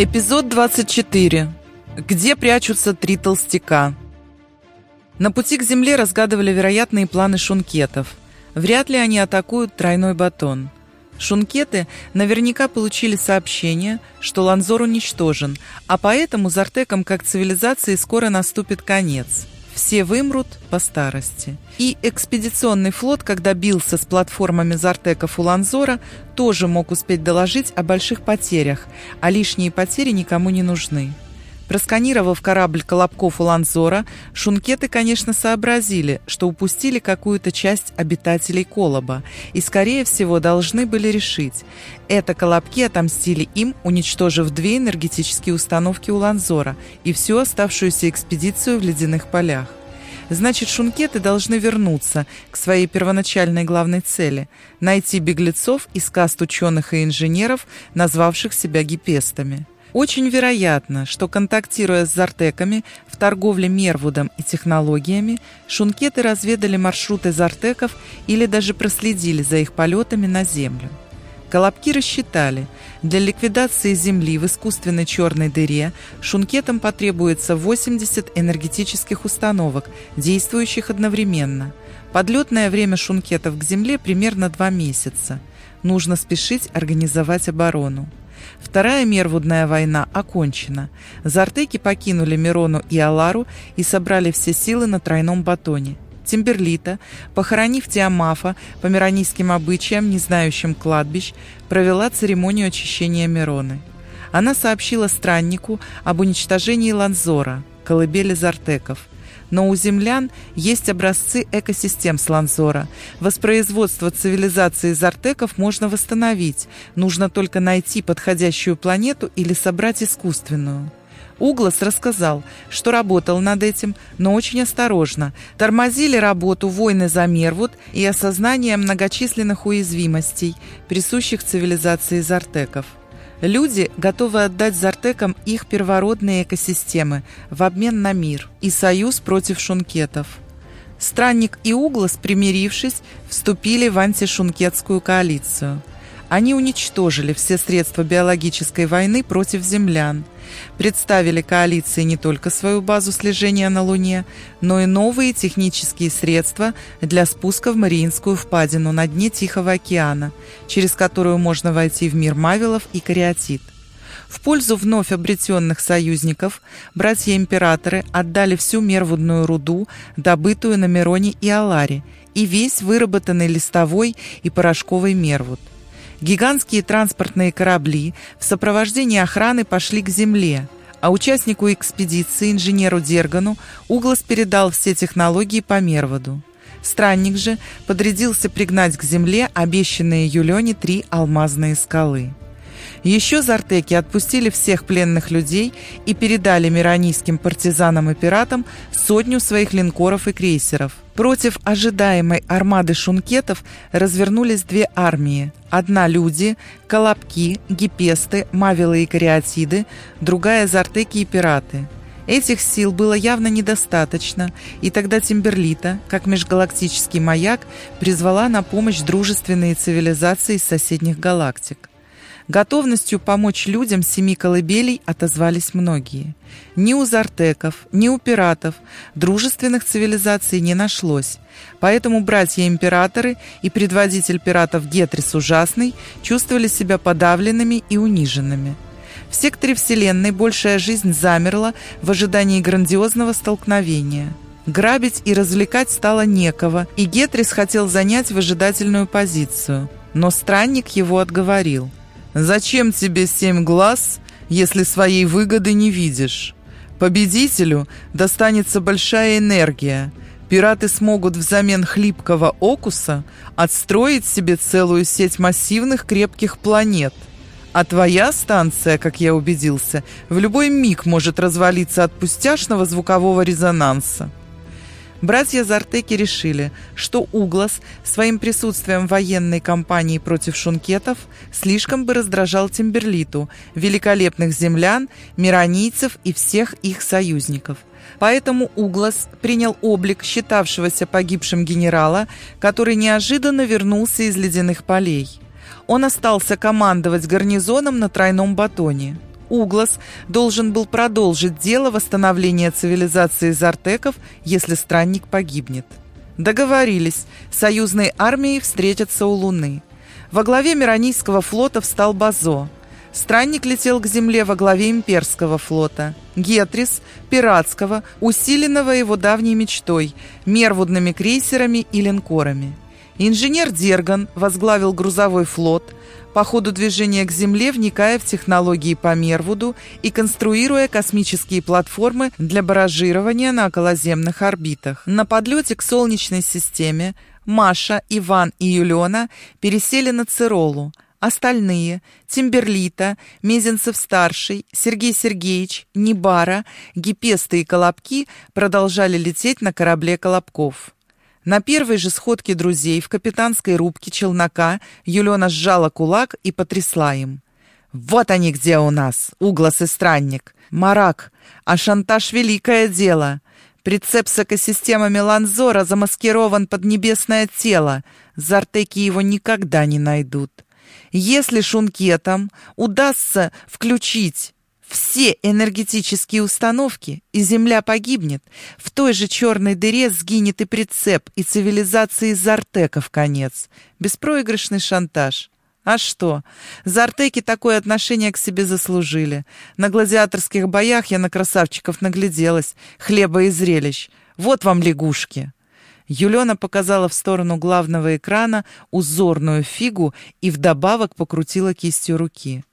Эпизод 24. Где прячутся три толстяка? На пути к земле разгадывали вероятные планы шункетов. Вряд ли они атакуют тройной батон. Шункеты наверняка получили сообщение, что Ланзор уничтожен, а поэтому Зартекам как цивилизации скоро наступит конец – все вымрут по старости. И экспедиционный флот, когда бился с платформами Зартеков у Ланзора, тоже мог успеть доложить о больших потерях, а лишние потери никому не нужны. Просканировав корабль Колобков у Ланзора, шункеты, конечно, сообразили, что упустили какую-то часть обитателей Колоба и, скорее всего, должны были решить. Это Колобки отомстили им, уничтожив две энергетические установки у Ланзора и всю оставшуюся экспедицию в ледяных полях. Значит, шункеты должны вернуться к своей первоначальной главной цели – найти беглецов из каст ученых и инженеров, назвавших себя гипестами. Очень вероятно, что контактируя с зартеками в торговле Мервудом и технологиями, шункеты разведали маршруты зартеков или даже проследили за их полетами на Землю. Колобки рассчитали, для ликвидации Земли в искусственной черной дыре шункетам потребуется 80 энергетических установок, действующих одновременно. Подлетное время шункетов к Земле примерно 2 месяца. Нужно спешить организовать оборону. Вторая Мервудная война окончена. Зартеки покинули Мирону и Алару и собрали все силы на тройном батоне. Тимберлита, похоронив Тиамафа по миронийским обычаям, не знающим кладбищ, провела церемонию очищения Мироны. Она сообщила страннику об уничтожении Ланзора, колыбели Зартеков – но у землян есть образцы экосистем Сланзора. Воспроизводство цивилизации зартеков можно восстановить. Нужно только найти подходящую планету или собрать искусственную. Углас рассказал, что работал над этим, но очень осторожно. Тормозили работу войны за Мервуд и осознание многочисленных уязвимостей, присущих цивилизации зартеков. Люди готовы отдать Зартекам их первородные экосистемы в обмен на мир и союз против шункетов. Странник и Углас, примирившись, вступили в антишункетскую коалицию – они уничтожили все средства биологической войны против землян, представили коалиции не только свою базу слежения на Луне, но и новые технические средства для спуска в Мариинскую впадину на дне Тихого океана, через которую можно войти в мир мавилов и кариатид. В пользу вновь обретенных союзников братья-императоры отдали всю мервудную руду, добытую на Мироне и Аларе, и весь выработанный листовой и порошковый мервуд – Гигантские транспортные корабли в сопровождении охраны пошли к земле, а участнику экспедиции, инженеру Дергану, Углас передал все технологии по Мерводу. Странник же подрядился пригнать к земле обещанные Юлене три алмазные скалы. Еще зартеки отпустили всех пленных людей и передали миранийским партизанам и пиратам сотню своих линкоров и крейсеров. Против ожидаемой армады шункетов развернулись две армии. Одна – люди, колобки, гипесты, мавилы и кариатиды, другая – зартеки и пираты. Этих сил было явно недостаточно, и тогда Тимберлита, как межгалактический маяк, призвала на помощь дружественные цивилизации из соседних галактик. Готовностью помочь людям семи колыбелей отозвались многие. Ни у зартеков, ни у пиратов дружественных цивилизаций не нашлось, поэтому братья-императоры и предводитель пиратов Гетрис Ужасный чувствовали себя подавленными и униженными. В секторе Вселенной большая жизнь замерла в ожидании грандиозного столкновения. Грабить и развлекать стало некого, и Гетрис хотел занять выжидательную позицию. Но странник его отговорил – Зачем тебе семь глаз, если своей выгоды не видишь? Победителю достанется большая энергия. Пираты смогут взамен хлипкого окуса отстроить себе целую сеть массивных крепких планет. А твоя станция, как я убедился, в любой миг может развалиться от пустяшного звукового резонанса. Братья Зартеки решили, что Углас своим присутствием военной кампании против шункетов слишком бы раздражал Тимберлиту, великолепных землян, миронийцев и всех их союзников. Поэтому Углас принял облик считавшегося погибшим генерала, который неожиданно вернулся из ледяных полей. Он остался командовать гарнизоном на тройном батоне. Углас должен был продолжить дело восстановления цивилизации зартеков, если странник погибнет. Договорились, союзные армии встретятся у Луны. Во главе Миранийского флота встал Базо. Странник летел к земле во главе имперского флота. Гетрис, пиратского, усиленного его давней мечтой, мервудными крейсерами и линкорами. Инженер Дерган возглавил грузовой флот, по ходу движения к Земле вникая в технологии по Мервуду и конструируя космические платформы для баражирования на околоземных орбитах. На подлете к Солнечной системе Маша, Иван и Юлена пересели на Циролу. Остальные – Тимберлита, Мезенцев-старший, Сергей Сергеевич, Небара, Гипесты и Колобки продолжали лететь на корабле Колобков. На первой же сходке друзей в капитанской рубке челнока Юлена сжала кулак и потрясла им. «Вот они где у нас, Углас и Странник! Марак, а шантаж — великое дело! Прицеп с экосистемами Ланзора замаскирован под небесное тело, Зартеки его никогда не найдут. Если шункетам удастся включить все энергетические установки, и Земля погибнет. В той же черной дыре сгинет и прицеп, и цивилизации Зартеков конец. Беспроигрышный шантаж. А что? Зартеки такое отношение к себе заслужили. На гладиаторских боях я на красавчиков нагляделась. Хлеба и зрелищ. Вот вам лягушки. Юлена показала в сторону главного экрана узорную фигу и вдобавок покрутила кистью руки.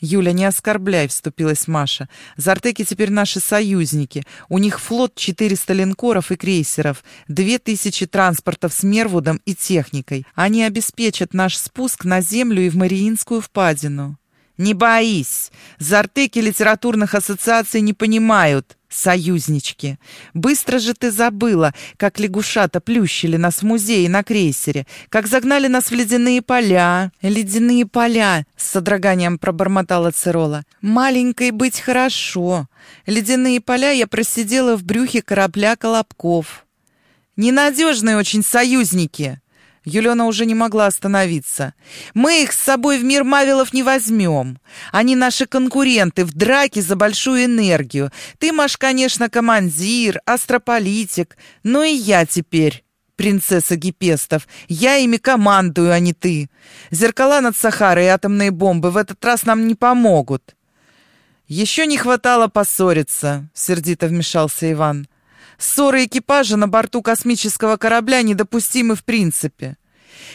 «Юля, не оскорбляй», — вступилась Маша. «Зартеки теперь наши союзники. У них флот 400 линкоров и крейсеров, 2000 транспортов с Мервудом и техникой. Они обеспечат наш спуск на Землю и в Мариинскую впадину». «Не боись! Зартеки литературных ассоциаций не понимают союзнички. Быстро же ты забыла, как лягушата плющили нас в музее на крейсере, как загнали нас в ледяные поля. Ледяные поля, с содроганием пробормотала Цирола. Маленькой быть хорошо. Ледяные поля я просидела в брюхе корабля Колобков. Ненадежные очень союзники. Юлена уже не могла остановиться. «Мы их с собой в мир Мавилов не возьмем. Они наши конкуренты в драке за большую энергию. Ты, Маш, конечно, командир, астрополитик, но и я теперь» принцесса Гипестов. Я ими командую, а не ты. Зеркала над Сахарой и атомные бомбы в этот раз нам не помогут». «Еще не хватало поссориться», — сердито вмешался Иван. Ссоры экипажа на борту космического корабля недопустимы в принципе.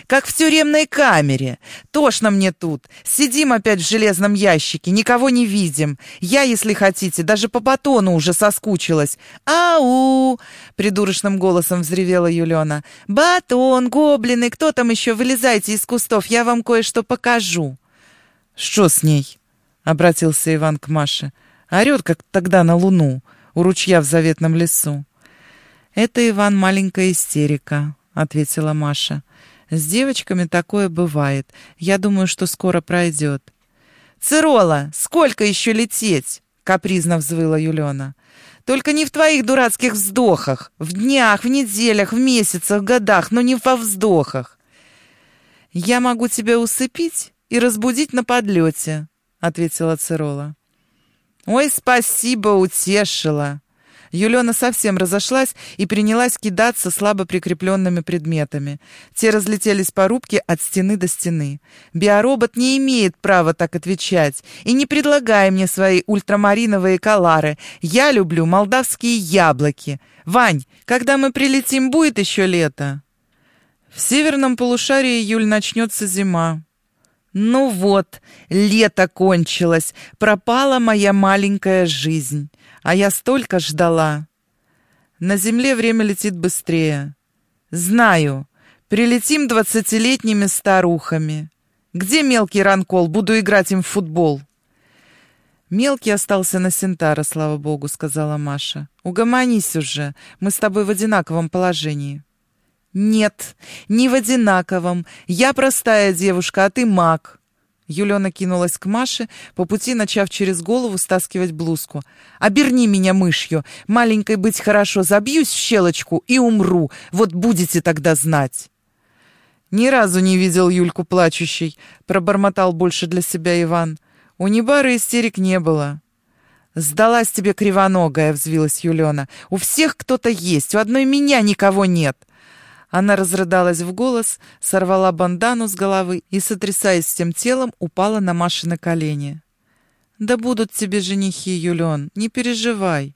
Как в тюремной камере. Тошно мне тут. Сидим опять в железном ящике, никого не видим. Я, если хотите, даже по батону уже соскучилась. «Ау!» — придурочным голосом взревела Юлена. «Батон, гоблины, кто там еще? Вылезайте из кустов, я вам кое-что покажу». «Что с ней?» — обратился Иван к Маше. «Орет, как тогда на луну, у ручья в заветном лесу». «Это, Иван, маленькая истерика», — ответила Маша. «С девочками такое бывает. Я думаю, что скоро пройдет». «Цирола, сколько еще лететь?» — капризно взвыла Юлена. «Только не в твоих дурацких вздохах. В днях, в неделях, в месяцах, в годах, но не во вздохах». «Я могу тебя усыпить и разбудить на подлете», — ответила Цирола. «Ой, спасибо, утешила!» Юлена совсем разошлась и принялась кидаться слабо прикрепленными предметами. Те разлетелись по рубке от стены до стены. Биоробот не имеет права так отвечать. И не предлагай мне свои ультрамариновые колары. Я люблю молдавские яблоки. Вань, когда мы прилетим, будет еще лето? В северном полушарии июль начнется зима. Ну вот, лето кончилось, пропала моя маленькая жизнь. А я столько ждала. На земле время летит быстрее. Знаю, прилетим двадцатилетними старухами. Где мелкий ранкол? Буду играть им в футбол. «Мелкий остался на Сентара, слава богу», — сказала Маша. «Угомонись уже, мы с тобой в одинаковом положении». «Нет, не в одинаковом. Я простая девушка, а ты маг». Юлена кинулась к Маше, по пути начав через голову стаскивать блузку. «Оберни меня мышью! Маленькой быть хорошо, забьюсь в щелочку и умру. Вот будете тогда знать!» «Ни разу не видел Юльку плачущей», — пробормотал больше для себя Иван. У Небары истерик не было. «Сдалась тебе кривоногая», — взвилась Юлена. «У всех кто-то есть, у одной меня никого нет». Она разрыдалась в голос, сорвала бандану с головы и, сотрясаясь всем телом, упала на Маши на колени. «Да будут тебе женихи, Юлен, не переживай».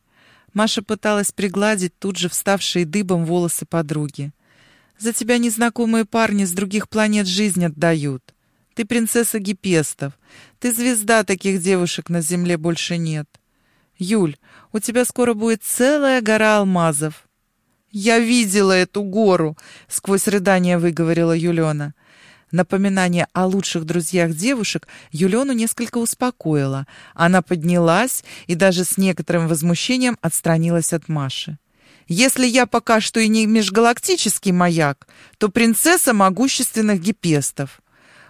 Маша пыталась пригладить тут же вставшие дыбом волосы подруги. «За тебя незнакомые парни с других планет жизнь отдают. Ты принцесса Гипестов. Ты звезда, таких девушек на земле больше нет. Юль, у тебя скоро будет целая гора алмазов». «Я видела эту гору!» — сквозь рыдания выговорила Юлена. Напоминание о лучших друзьях девушек Юлену несколько успокоило. Она поднялась и даже с некоторым возмущением отстранилась от Маши. «Если я пока что и не межгалактический маяк, то принцесса могущественных гипестов.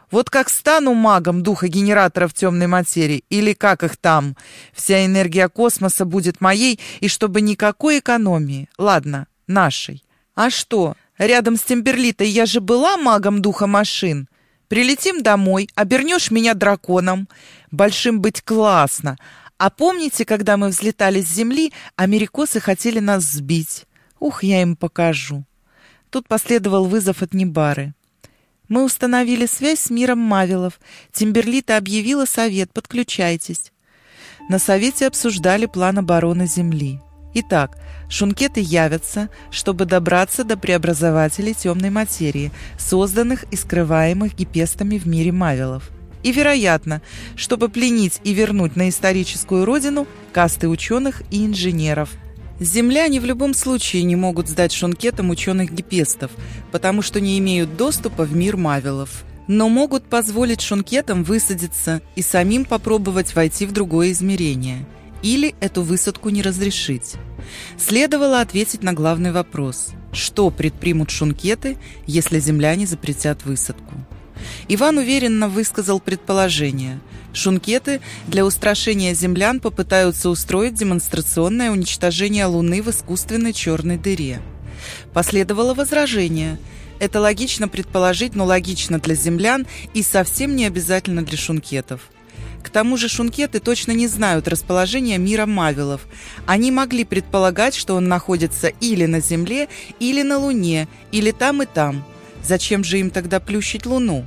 Вот как стану магом духа генераторов темной материи, или как их там, вся энергия космоса будет моей, и чтобы никакой экономии. Ладно, нашей. А что, Рядом с Тимберлитой я же была магом духа машин. Прилетим домой, обернешь меня драконом. Большим быть классно. А помните, когда мы взлетали с земли, америкосы хотели нас сбить? Ух, я им покажу. Тут последовал вызов от Небары. Мы установили связь с миром Мавилов. Тимберлита объявила совет, подключайтесь. На совете обсуждали план обороны Земли. Итак, шункеты явятся, чтобы добраться до преобразователей темной материи, созданных и скрываемых гипестами в мире мавилов. И, вероятно, чтобы пленить и вернуть на историческую родину касты ученых и инженеров. Земляне в любом случае не могут сдать шункетам ученых гипестов, потому что не имеют доступа в мир мавилов но могут позволить шункетам высадиться и самим попробовать войти в другое измерение – или эту высадку не разрешить. Следовало ответить на главный вопрос. Что предпримут шункеты, если земляне запретят высадку? Иван уверенно высказал предположение. Шункеты для устрашения землян попытаются устроить демонстрационное уничтожение Луны в искусственной черной дыре. Последовало возражение. Это логично предположить, но логично для землян и совсем не обязательно для шункетов. К тому же шункеты точно не знают расположения мира Мавилов. Они могли предполагать, что он находится или на Земле, или на Луне, или там и там. Зачем же им тогда плющить Луну?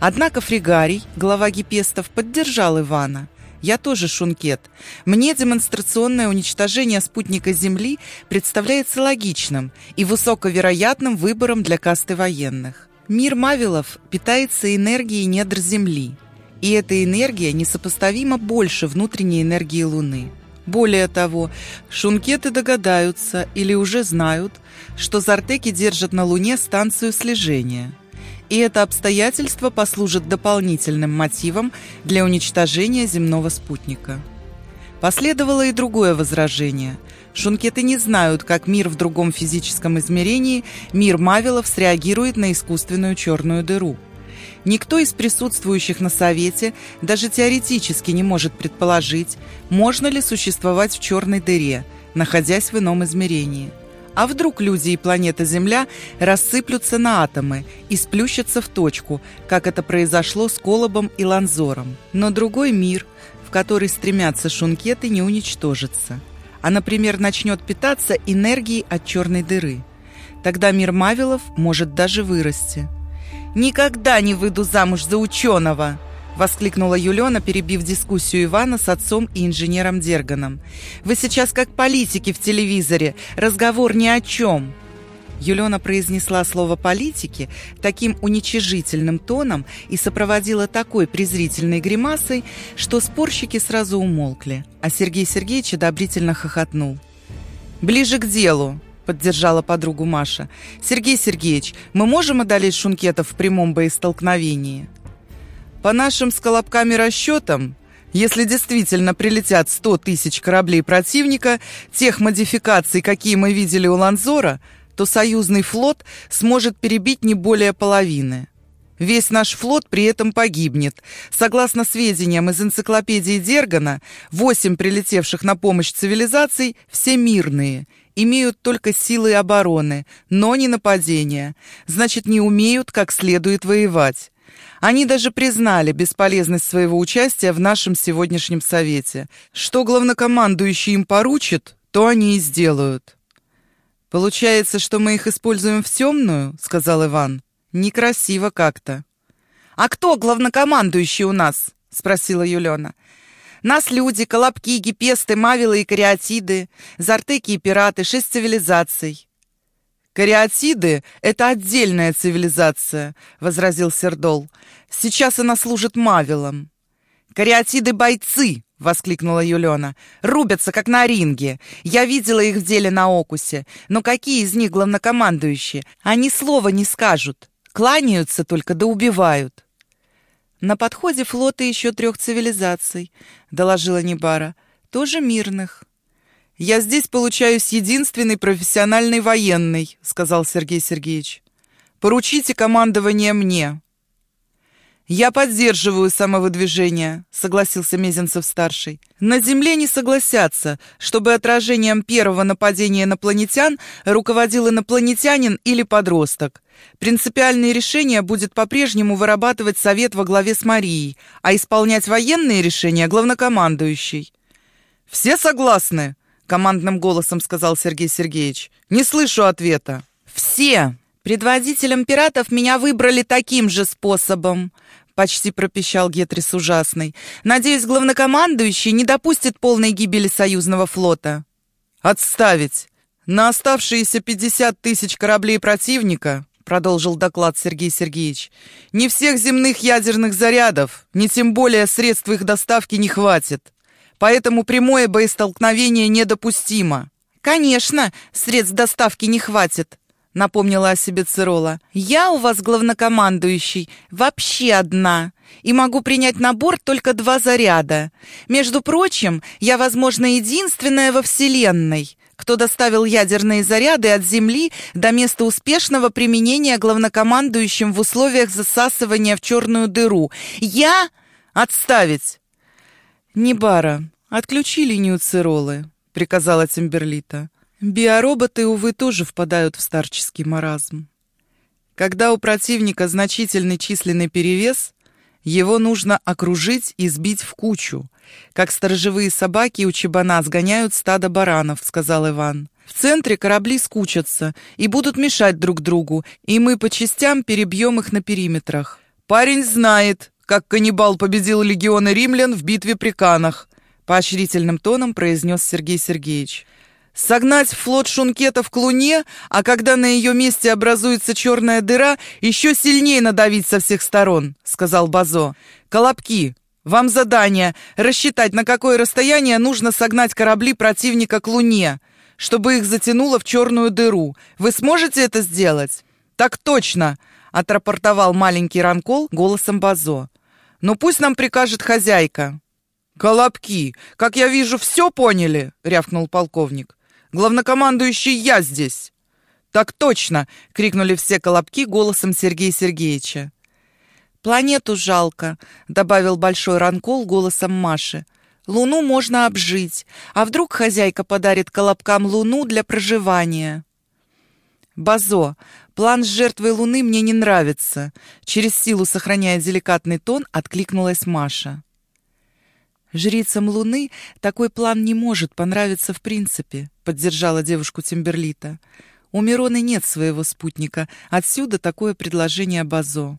Однако Фригарий, глава гипестов, поддержал Ивана. «Я тоже шункет. Мне демонстрационное уничтожение спутника Земли представляется логичным и высоковероятным выбором для касты военных. Мир Мавилов питается энергией недр Земли. И эта энергия несопоставимо больше внутренней энергии Луны. Более того, шункеты догадаются или уже знают, что зартеки держат на Луне станцию слежения. И это обстоятельство послужит дополнительным мотивом для уничтожения земного спутника. Последовало и другое возражение. Шункеты не знают, как мир в другом физическом измерении, мир Мавилов, среагирует на искусственную черную дыру – Никто из присутствующих на Совете даже теоретически не может предположить, можно ли существовать в черной дыре, находясь в ином измерении. А вдруг люди и планета Земля рассыплются на атомы и сплющатся в точку, как это произошло с Колобом и Ланзором. Но другой мир, в который стремятся шункеты, не уничтожится. А, например, начнет питаться энергией от черной дыры. Тогда мир Мавилов может даже вырасти – «Никогда не выйду замуж за ученого!» — воскликнула Юлена, перебив дискуссию Ивана с отцом и инженером Дерганом. «Вы сейчас как политики в телевизоре. Разговор ни о чем!» Юлена произнесла слово «политики» таким уничижительным тоном и сопроводила такой презрительной гримасой, что спорщики сразу умолкли, а Сергей Сергеевич одобрительно хохотнул. «Ближе к делу!» Поддержала подругу Маша. «Сергей Сергеевич, мы можем одолеть шункетов в прямом боестолкновении?» «По нашим с колобками расчетам, если действительно прилетят 100 тысяч кораблей противника, тех модификаций, какие мы видели у Ланзора, то союзный флот сможет перебить не более половины. Весь наш флот при этом погибнет. Согласно сведениям из энциклопедии Дергана, восемь прилетевших на помощь цивилизаций – все мирные – имеют только силы обороны, но не нападения. Значит, не умеют как следует воевать. Они даже признали бесполезность своего участия в нашем сегодняшнем совете. Что главнокомандующий им поручит, то они и сделают. «Получается, что мы их используем в темную?» — сказал Иван. «Некрасиво как-то». «А кто главнокомандующий у нас?» — спросила Юлена. «Нас люди, колобки, гипесты, мавилы и кариатиды, зартеки и пираты, шесть цивилизаций». «Кариатиды — это отдельная цивилизация», — возразил Сердол. «Сейчас она служит мавилам». «Кариатиды — бойцы!» — воскликнула Юлена. «Рубятся, как на ринге. Я видела их в деле на Окусе. Но какие из них главнокомандующие? Они слова не скажут. Кланяются только да убивают». «На подходе флота еще трех цивилизаций», — доложила Небара. «Тоже мирных». «Я здесь получаюсь единственный профессиональный военный», — сказал Сергей Сергеевич. «Поручите командование мне». «Я поддерживаю самовыдвижение», — согласился Мезенцев-старший. «На Земле не согласятся, чтобы отражением первого нападения инопланетян руководил инопланетянин или подросток. Принципиальные решения будет по-прежнему вырабатывать Совет во главе с Марией, а исполнять военные решения — главнокомандующий». «Все согласны?» — командным голосом сказал Сергей Сергеевич. «Не слышу ответа». «Все!» «Предводителем пиратов меня выбрали таким же способом», — почти пропищал Гетрис ужасный. «Надеюсь, главнокомандующий не допустит полной гибели союзного флота». «Отставить! На оставшиеся 50 тысяч кораблей противника продолжил доклад Сергей Сергеевич. «Не всех земных ядерных зарядов, ни тем более средств их доставки не хватит. Поэтому прямое боестолкновение недопустимо». «Конечно, средств доставки не хватит», напомнила о себе Цирола. «Я у вас главнокомандующий, вообще одна, и могу принять на борт только два заряда. Между прочим, я, возможно, единственная во Вселенной, кто доставил ядерные заряды от Земли до места успешного применения главнокомандующим в условиях засасывания в черную дыру. Я... Отставить!» «Небара, отключи линию Циролы», — приказала Тимберлита. Биороботы, увы, тоже впадают в старческий маразм. Когда у противника значительный численный перевес, его нужно окружить и сбить в кучу, как сторожевые собаки у чебана сгоняют стадо баранов, сказал Иван. В центре корабли скучатся и будут мешать друг другу, и мы по частям перебьем их на периметрах. Парень знает, как каннибал победил легионы римлян в битве при Канах, поощрительным тоном произнес Сергей Сергеевич. Согнать флот шункетов к Луне, а когда на ее месте образуется черная дыра, еще сильнее надавить со всех сторон», — сказал Базо. «Колобки, вам задание — рассчитать, на какое расстояние нужно согнать корабли противника к Луне, чтобы их затянуло в черную дыру. Вы сможете это сделать?» «Так точно!» — отрапортовал маленький Ранкол голосом Базо. «Но пусть нам прикажет хозяйка». «Колобки, как я вижу, все поняли!» — рявкнул полковник. Главнокомандующий я здесь!» «Так точно!» — крикнули все колобки голосом Сергея Сергеевича. «Планету жалко», — добавил Большой Ранкол голосом Маши. «Луну можно обжить, а вдруг хозяйка подарит колобкам Луну для проживания?» «Базо, план с жертвой Луны мне не нравится», — через силу сохраняя деликатный тон, откликнулась Маша. «Жрицам Луны такой план не может понравиться в принципе», — поддержала девушку Тимберлита. «У Мироны нет своего спутника, отсюда такое предложение Базо».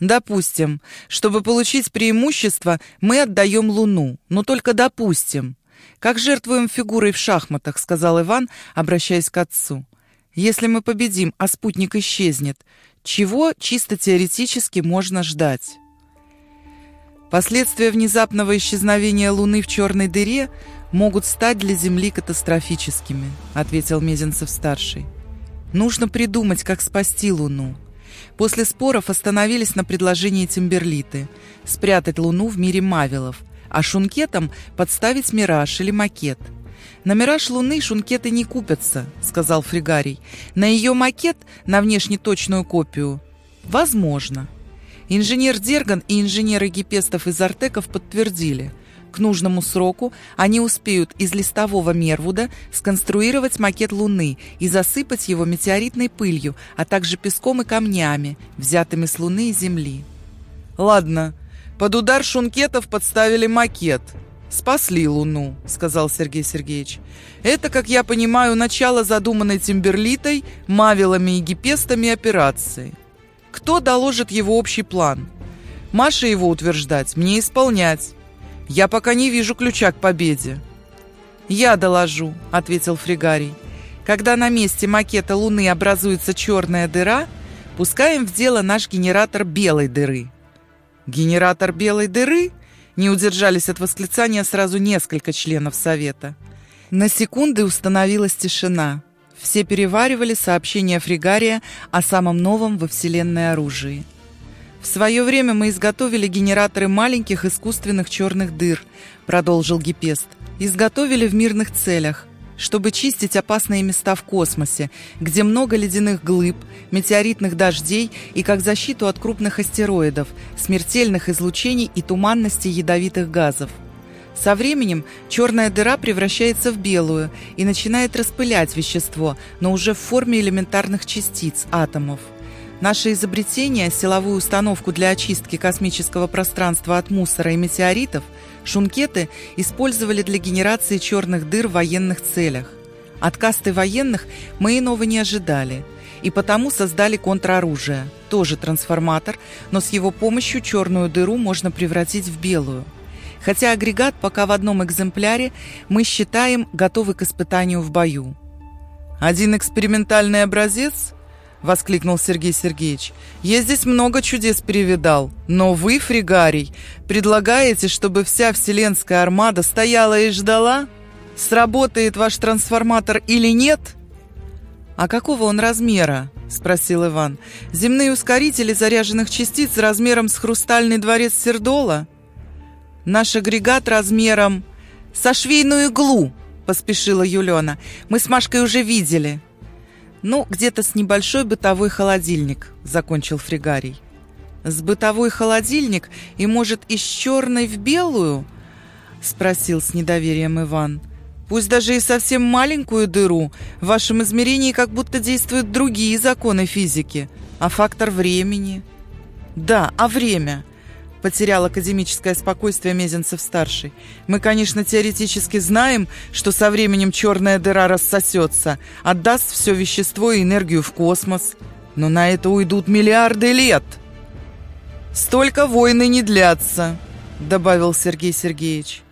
«Допустим, чтобы получить преимущество, мы отдаем Луну, но только допустим. Как жертвуем фигурой в шахматах», — сказал Иван, обращаясь к отцу. «Если мы победим, а спутник исчезнет, чего чисто теоретически можно ждать?» Последствия внезапного исчезновения Луны в черной дыре могут стать для Земли катастрофическими, ответил Мезенцев-старший. Нужно придумать, как спасти Луну. После споров остановились на предложении Тимберлиты спрятать Луну в мире Мавилов, а шункетам подставить мираж или макет. «На мираж Луны шункеты не купятся», — сказал Фригарий. «На ее макет, на внешне точную копию, возможно». Инженер Дерган и инженеры Гипестов из Артеков подтвердили, к нужному сроку они успеют из листового Мервуда сконструировать макет Луны и засыпать его метеоритной пылью, а также песком и камнями, взятыми с Луны и Земли. Ладно, под удар шункетов подставили макет. «Спасли Луну», — сказал Сергей Сергеевич. «Это, как я понимаю, начало задуманной Тимберлитой, Мавилами и Гипестами операции. Кто доложит его общий план? Маша его утверждать, мне исполнять. Я пока не вижу ключа к победе». «Я доложу», — ответил Фригарий. «Когда на месте макета Луны образуется черная дыра, пускаем в дело наш генератор белой дыры». «Генератор белой дыры?» Не удержались от восклицания сразу несколько членов Совета. На секунды установилась тишина. Все переваривали сообщение Фригария о самом новом во Вселенной оружии. «В свое время мы изготовили генераторы маленьких искусственных черных дыр», продолжил Гипест. «Изготовили в мирных целях чтобы чистить опасные места в космосе, где много ледяных глыб, метеоритных дождей и как защиту от крупных астероидов, смертельных излучений и туманности ядовитых газов. Со временем черная дыра превращается в белую и начинает распылять вещество, но уже в форме элементарных частиц, атомов. Наше изобретение, силовую установку для очистки космического пространства от мусора и метеоритов – Шункеты использовали для генерации черных дыр в военных целях. От касты военных мы иного не ожидали, и потому создали контроружие, тоже трансформатор, но с его помощью черную дыру можно превратить в белую. Хотя агрегат пока в одном экземпляре мы считаем готовый к испытанию в бою. Один экспериментальный образец –— воскликнул Сергей Сергеевич. «Я здесь много чудес перевидал, но вы, Фригарий, предлагаете, чтобы вся вселенская армада стояла и ждала? Сработает ваш трансформатор или нет?» «А какого он размера?» — спросил Иван. «Земные ускорители заряженных частиц размером с хрустальный дворец Сердола?» «Наш агрегат размером со швейную иглу», — поспешила Юлена. «Мы с Машкой уже видели». «Ну, где-то с небольшой бытовой холодильник», — закончил Фригарий. «С бытовой холодильник и, может, из черной в белую?» — спросил с недоверием Иван. «Пусть даже и совсем маленькую дыру, в вашем измерении как будто действуют другие законы физики, а фактор времени...» «Да, а время?» Потерял академическое спокойствие Мезенцев-старший. «Мы, конечно, теоретически знаем, что со временем черная дыра рассосется, отдаст все вещество и энергию в космос. Но на это уйдут миллиарды лет!» «Столько войны не длятся», — добавил Сергей Сергеевич.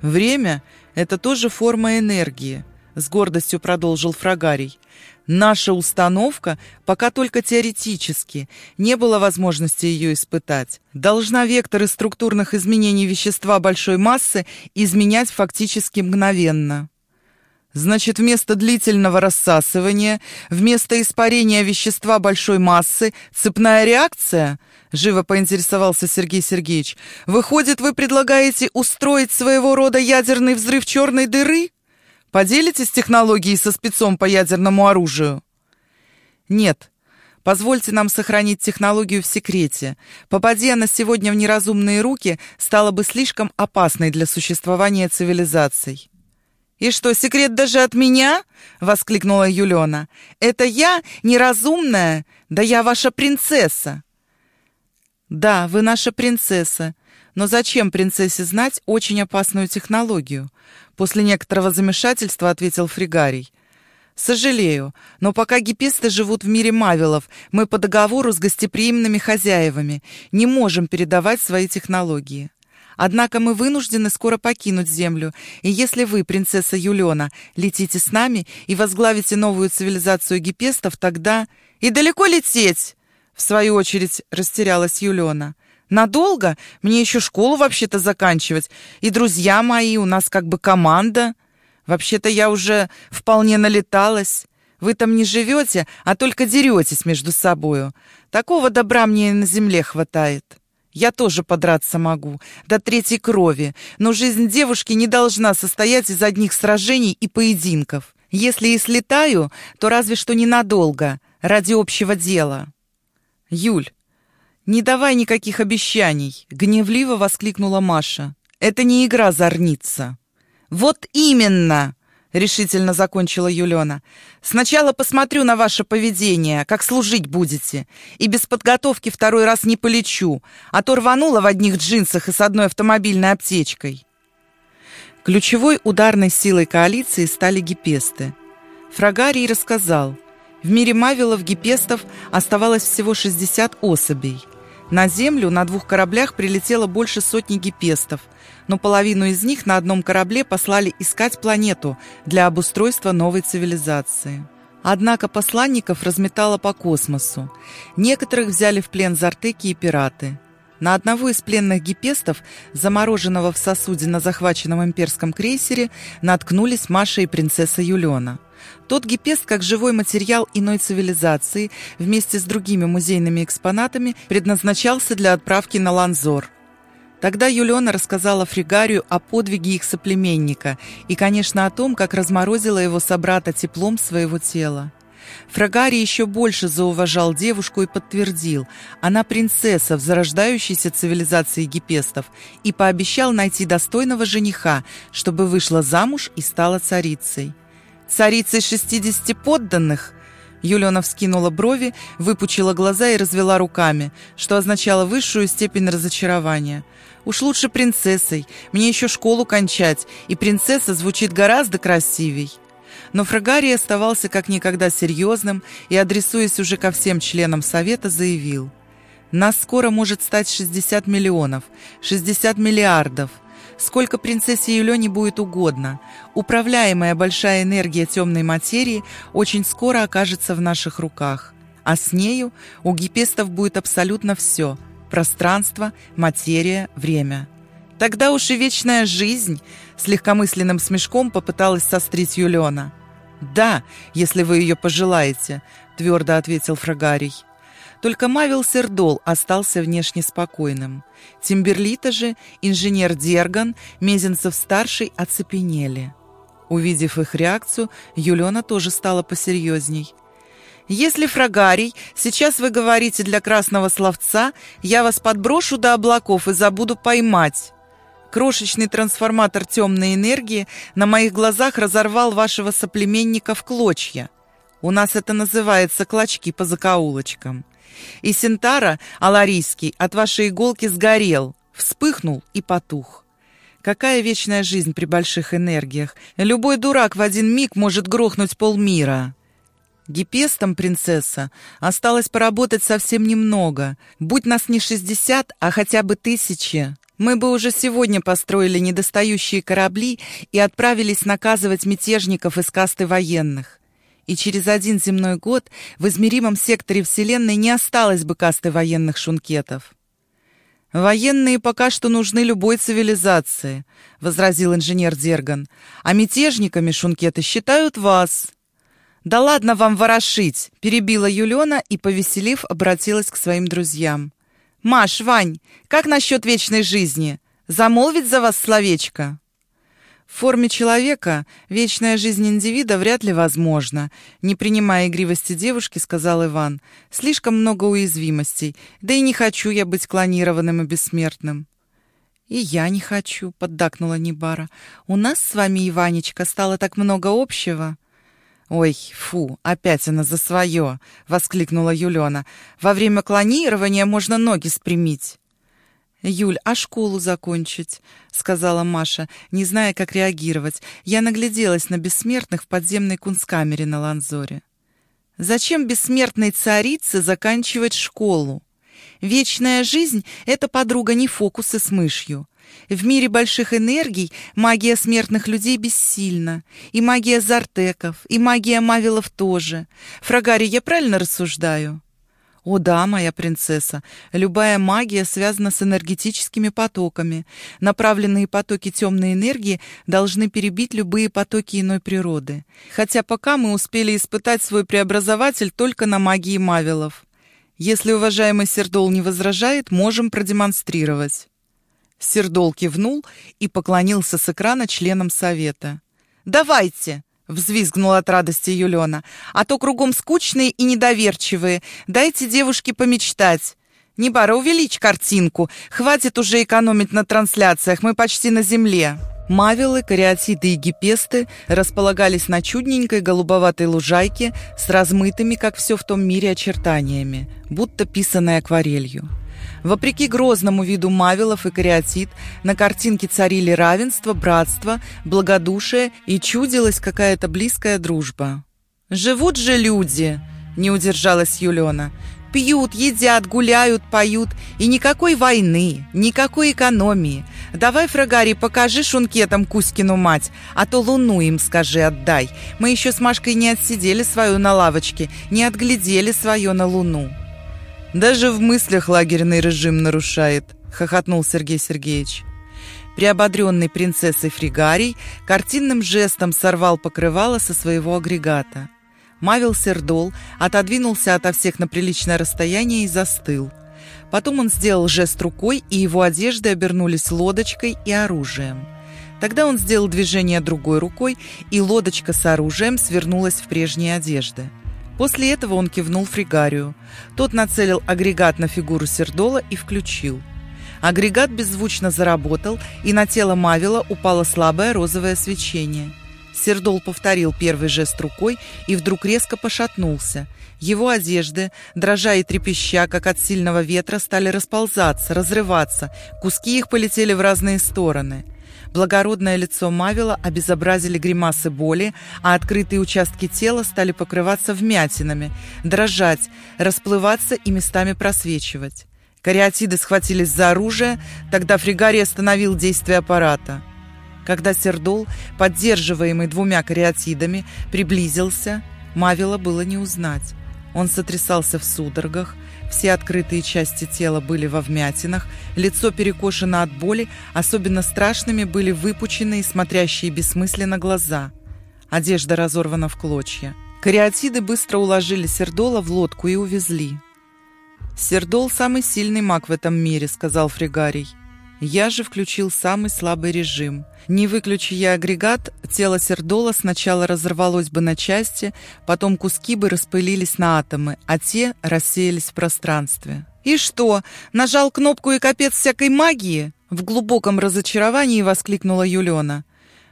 «Время — это тоже форма энергии», — с гордостью продолжил Фрагарий. Наша установка пока только теоретически, не было возможности ее испытать. Должна векторы структурных изменений вещества большой массы изменять фактически мгновенно. Значит, вместо длительного рассасывания, вместо испарения вещества большой массы, цепная реакция? Живо поинтересовался Сергей Сергеевич. Выходит, вы предлагаете устроить своего рода ядерный взрыв черной дыры? Поделитесь технологией со спецом по ядерному оружию?» «Нет. Позвольте нам сохранить технологию в секрете. Попади она сегодня в неразумные руки, стала бы слишком опасной для существования цивилизаций». «И что, секрет даже от меня?» — воскликнула Юлена. «Это я неразумная? Да я ваша принцесса!» «Да, вы наша принцесса. Но зачем принцессе знать очень опасную технологию? После некоторого замешательства ответил Фригарий. «Сожалею, но пока гиписты живут в мире мавилов, мы по договору с гостеприимными хозяевами не можем передавать свои технологии. Однако мы вынуждены скоро покинуть Землю, и если вы, принцесса Юлена, летите с нами и возглавите новую цивилизацию гипестов, тогда... И далеко лететь!» В свою очередь растерялась Юлена. Надолго? Мне еще школу вообще-то заканчивать. И друзья мои, у нас как бы команда. Вообще-то я уже вполне налеталась. Вы там не живете, а только деретесь между собою. Такого добра мне и на земле хватает. Я тоже подраться могу, до третьей крови, но жизнь девушки не должна состоять из одних сражений и поединков. Если и слетаю, то разве что ненадолго, ради общего дела. Юль, «Не давай никаких обещаний!» — гневливо воскликнула Маша. «Это не игра зорница!» «Вот именно!» —— решительно закончила Юлена. «Сначала посмотрю на ваше поведение, как служить будете. И без подготовки второй раз не полечу, а то рванула в одних джинсах и с одной автомобильной аптечкой». Ключевой ударной силой коалиции стали гипесты. Фрагарий рассказал, в мире мавилов гипестов оставалось всего 60 особей. На Землю на двух кораблях прилетело больше сотни гипестов – но половину из них на одном корабле послали искать планету для обустройства новой цивилизации. Однако посланников разметало по космосу. Некоторых взяли в плен зартеки и пираты. На одного из пленных гипестов, замороженного в сосуде на захваченном имперском крейсере, наткнулись Маша и принцесса Юлена. Тот гипест, как живой материал иной цивилизации, вместе с другими музейными экспонатами, предназначался для отправки на Ланзор – Тогда Юлиона рассказала Фригарию о подвиге их соплеменника и, конечно, о том, как разморозила его собрата теплом своего тела. Фрагарий еще больше зауважал девушку и подтвердил, она принцесса в зарождающейся цивилизации гипестов и пообещал найти достойного жениха, чтобы вышла замуж и стала царицей. «Царицей шестидесяти подданных?» Юлиона вскинула брови, выпучила глаза и развела руками, что означало высшую степень разочарования – Уж лучше принцессой. Мне еще школу кончать, и принцесса звучит гораздо красивей. Но Фрагарий оставался как никогда серьезным и, адресуясь уже ко всем членам Совета, заявил. «Нас скоро может стать 60 миллионов, 60 миллиардов. Сколько принцессе Юлене будет угодно. Управляемая большая энергия темной материи очень скоро окажется в наших руках. А с нею у гипестов будет абсолютно все – пространство, материя, время. Тогда уж и вечная жизнь, с легкомысленным смешком попыталась сострить Юлена. «Да, если вы ее пожелаете», — твердо ответил Фрагарий. Только Мавил Сердол остался внешне спокойным. Тимберлита же, инженер Дерган, Мезенцев-старший оцепенели. Увидев их реакцию, Юлена тоже стала посерьезней. Если, Фрагарий, сейчас вы говорите для красного словца, я вас подброшу до облаков и забуду поймать. Крошечный трансформатор темной энергии на моих глазах разорвал вашего соплеменника в клочья. У нас это называется клочки по закоулочкам. И Синтара, аларийский, от вашей иголки сгорел, вспыхнул и потух. Какая вечная жизнь при больших энергиях? Любой дурак в один миг может грохнуть полмира. Гипестом, принцесса, осталось поработать совсем немного. Будь нас не шестьдесят, а хотя бы тысячи. Мы бы уже сегодня построили недостающие корабли и отправились наказывать мятежников из касты военных. И через один земной год в измеримом секторе Вселенной не осталось бы касты военных шункетов. «Военные пока что нужны любой цивилизации», — возразил инженер Дерган. «А мятежниками шункеты считают вас». «Да ладно вам ворошить!» — перебила Юлена и, повеселив, обратилась к своим друзьям. «Маш, Вань, как насчет вечной жизни? Замолвить за вас словечко?» В форме человека вечная жизнь индивида вряд ли возможна, не принимая игривости девушки, сказал Иван. Слишком много уязвимостей, да и не хочу я быть клонированным и бессмертным. «И я не хочу», — поддакнула Небара. «У нас с вами, Иванечка, стало так много общего». «Ой, фу, опять она за свое!» — воскликнула Юлена. «Во время клонирования можно ноги спрямить». «Юль, а школу закончить?» — сказала Маша, не зная, как реагировать. Я нагляделась на бессмертных в подземной кунсткамере на Ланзоре. «Зачем бессмертной царице заканчивать школу? Вечная жизнь — это подруга не фокусы с мышью. В мире больших энергий магия смертных людей бессильна. И магия зартеков, и магия мавилов тоже. Фрагари, я правильно рассуждаю? О да, моя принцесса, любая магия связана с энергетическими потоками. Направленные потоки темной энергии должны перебить любые потоки иной природы. Хотя пока мы успели испытать свой преобразователь только на магии мавилов. Если уважаемый Сердол не возражает, можем продемонстрировать. Сердол кивнул и поклонился с экрана членам совета. «Давайте!» — взвизгнула от радости Юлена. «А то кругом скучные и недоверчивые. Дайте девушке помечтать. Небара, увеличь картинку. Хватит уже экономить на трансляциях, мы почти на земле». Мавилы, кариатиды и гипесты располагались на чудненькой голубоватой лужайке с размытыми, как все в том мире, очертаниями, будто писанной акварелью. Вопреки грозному виду мавилов и кариатид, на картинке царили равенство, братство, благодушие и чудилась какая-то близкая дружба. «Живут же люди!» — не удержалась Юлена. Пьют, едят, гуляют, поют. И никакой войны, никакой экономии. Давай, Фрагари, покажи шункетам Кузькину мать, а то луну им скажи отдай. Мы еще с Машкой не отсидели свою на лавочке, не отглядели свое на луну. Даже в мыслях лагерный режим нарушает, хохотнул Сергей Сергеевич. Приободренный принцессой Фригарий картинным жестом сорвал покрывало со своего агрегата. Мавил Сердол отодвинулся ото всех на приличное расстояние и застыл. Потом он сделал жест рукой, и его одежды обернулись лодочкой и оружием. Тогда он сделал движение другой рукой, и лодочка с оружием свернулась в прежние одежды. После этого он кивнул фригарию. Тот нацелил агрегат на фигуру Сердола и включил. Агрегат беззвучно заработал, и на тело Мавила упало слабое розовое свечение – Сердол повторил первый жест рукой и вдруг резко пошатнулся. Его одежды, дрожа и трепеща, как от сильного ветра, стали расползаться, разрываться. Куски их полетели в разные стороны. Благородное лицо Мавила обезобразили гримасы боли, а открытые участки тела стали покрываться вмятинами, дрожать, расплываться и местами просвечивать. Кариатиды схватились за оружие, тогда Фригарий остановил действие аппарата. Когда Сердол, поддерживаемый двумя кариатидами, приблизился, Мавила было не узнать. Он сотрясался в судорогах, все открытые части тела были во вмятинах, лицо перекошено от боли, особенно страшными были выпученные, смотрящие бессмысленно глаза. Одежда разорвана в клочья. Кариатиды быстро уложили Сердола в лодку и увезли. «Сердол – самый сильный маг в этом мире», – сказал Фригарий. Я же включил самый слабый режим. Не выключи я агрегат, тело Сердола сначала разорвалось бы на части, потом куски бы распылились на атомы, а те рассеялись в пространстве. «И что, нажал кнопку и капец всякой магии?» В глубоком разочаровании воскликнула Юлена.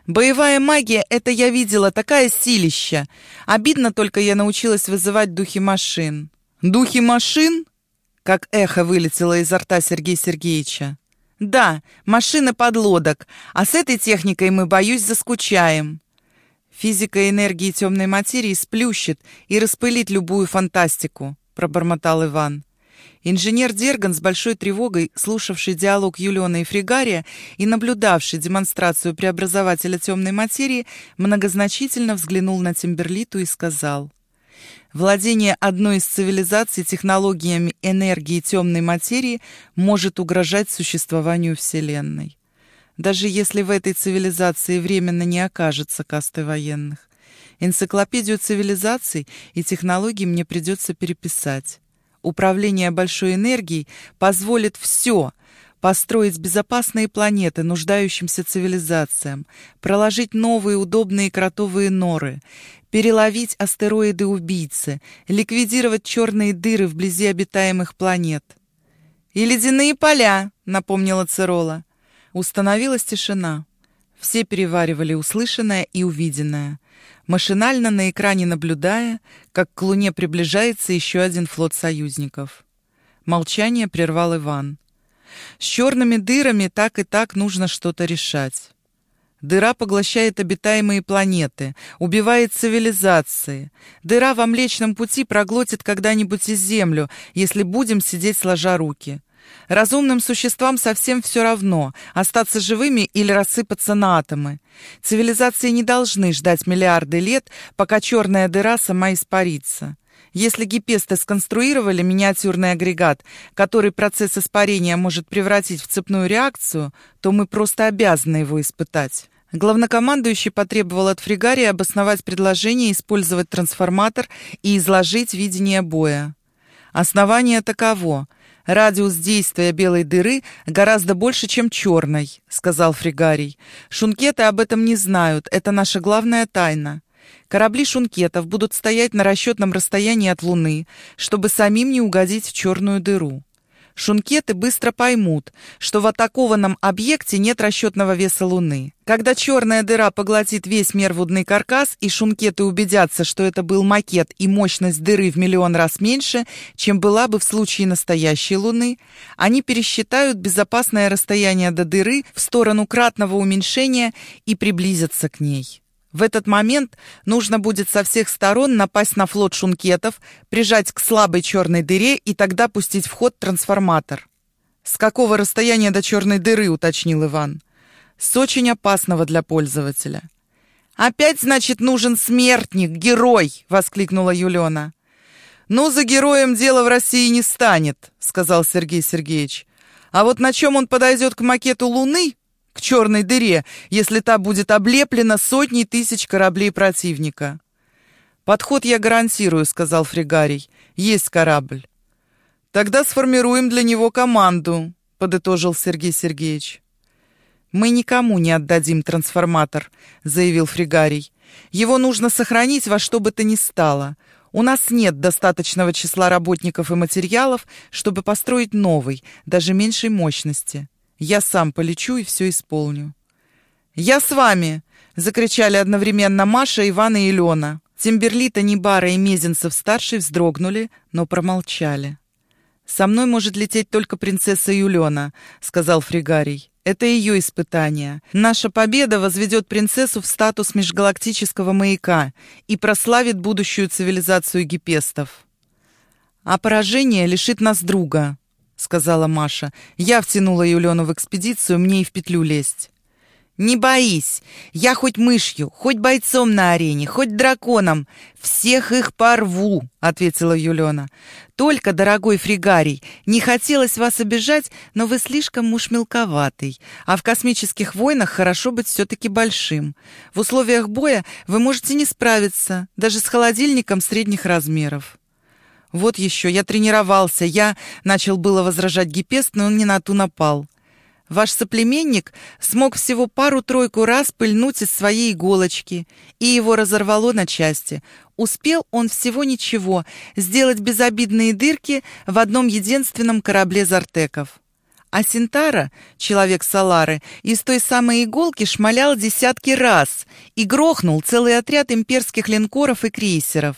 «Боевая магия — это я видела, такая силища. Обидно только я научилась вызывать духи машин». «Духи машин?» Как эхо вылетело изо рта Сергея Сергеевича. «Да, машины подлодок, а с этой техникой мы, боюсь, заскучаем». «Физика энергии темной материи сплющит и распылит любую фантастику», — пробормотал Иван. Инженер Дерган с большой тревогой, слушавший диалог Юлиона и Фригария и наблюдавший демонстрацию преобразователя темной материи, многозначительно взглянул на Тимберлиту и сказал — Владение одной из цивилизаций технологиями энергии темной материи может угрожать существованию Вселенной. Даже если в этой цивилизации временно не окажется касты военных. Энциклопедию цивилизаций и технологий мне придется переписать. Управление большой энергией позволит все — построить безопасные планеты нуждающимся цивилизациям, проложить новые удобные кротовые норы, переловить астероиды-убийцы, ликвидировать черные дыры вблизи обитаемых планет. «И ледяные поля», — напомнила Цирола. Установилась тишина. Все переваривали услышанное и увиденное, машинально на экране наблюдая, как к Луне приближается еще один флот союзников. Молчание прервал Иван. С черными дырами так и так нужно что-то решать. Дыра поглощает обитаемые планеты, убивает цивилизации. Дыра во Млечном Пути проглотит когда-нибудь и Землю, если будем сидеть сложа руки. Разумным существам совсем все равно, остаться живыми или рассыпаться на атомы. Цивилизации не должны ждать миллиарды лет, пока черная дыра сама испарится. Если гипесты сконструировали миниатюрный агрегат, который процесс испарения может превратить в цепную реакцию, то мы просто обязаны его испытать. Главнокомандующий потребовал от Фригария обосновать предложение использовать трансформатор и изложить видение боя. Основание таково. «Радиус действия белой дыры гораздо больше, чем черной», — сказал Фригарий. «Шункеты об этом не знают, это наша главная тайна. Корабли шункетов будут стоять на расчетном расстоянии от Луны, чтобы самим не угодить в черную дыру. шункеты быстро поймут, что в атакованном объекте нет расчетного веса Луны. Когда черная дыра поглотит весь мервудный каркас, и шункеты убедятся, что это был макет и мощность дыры в миллион раз меньше, чем была бы в случае настоящей Луны, они пересчитают безопасное расстояние до дыры в сторону кратного уменьшения и приблизятся к ней. В этот момент нужно будет со всех сторон напасть на флот шункетов, прижать к слабой черной дыре и тогда пустить в ход трансформатор. «С какого расстояния до черной дыры?» — уточнил Иван. «С очень опасного для пользователя». «Опять, значит, нужен смертник, герой!» — воскликнула Юлена. «Ну, за героем дело в России не станет», — сказал Сергей Сергеевич. «А вот на чем он подойдет к макету Луны, к черной дыре, если та будет облеплена сотней тысяч кораблей противника. «Подход я гарантирую», — сказал Фригарий. «Есть корабль». «Тогда сформируем для него команду», — подытожил Сергей Сергеевич. «Мы никому не отдадим трансформатор», — заявил Фригарий. «Его нужно сохранить во что бы то ни стало. У нас нет достаточного числа работников и материалов, чтобы построить новый, даже меньшей мощности. Я сам полечу и все исполню». «Я с вами!» — закричали одновременно Маша, Иван и Илона. Тимберлита, Небара и Мезенцев-старший вздрогнули, но промолчали. «Со мной может лететь только принцесса Юлена», — сказал Фригарий. «Это ее испытание. Наша победа возведет принцессу в статус межгалактического маяка и прославит будущую цивилизацию гипестов. А поражение лишит нас друга, — сказала Маша. «Я втянула Юлену в экспедицию, мне и в петлю лезть». «Не боись! Я хоть мышью, хоть бойцом на арене, хоть драконом, всех их порву!» — ответила Юлена. «Только, дорогой фригарий, не хотелось вас обижать, но вы слишком муж мелковатый, а в космических войнах хорошо быть все-таки большим. В условиях боя вы можете не справиться, даже с холодильником средних размеров». «Вот еще, я тренировался, я...» — начал было возражать Гипест, но он не на ту напал. «Ваш соплеменник смог всего пару-тройку раз пыльнуть из своей иголочки, и его разорвало на части. Успел он всего ничего, сделать безобидные дырки в одном единственном корабле Зартеков». А Синтара, человек Салары, из той самой иголки шмалял десятки раз и грохнул целый отряд имперских линкоров и крейсеров.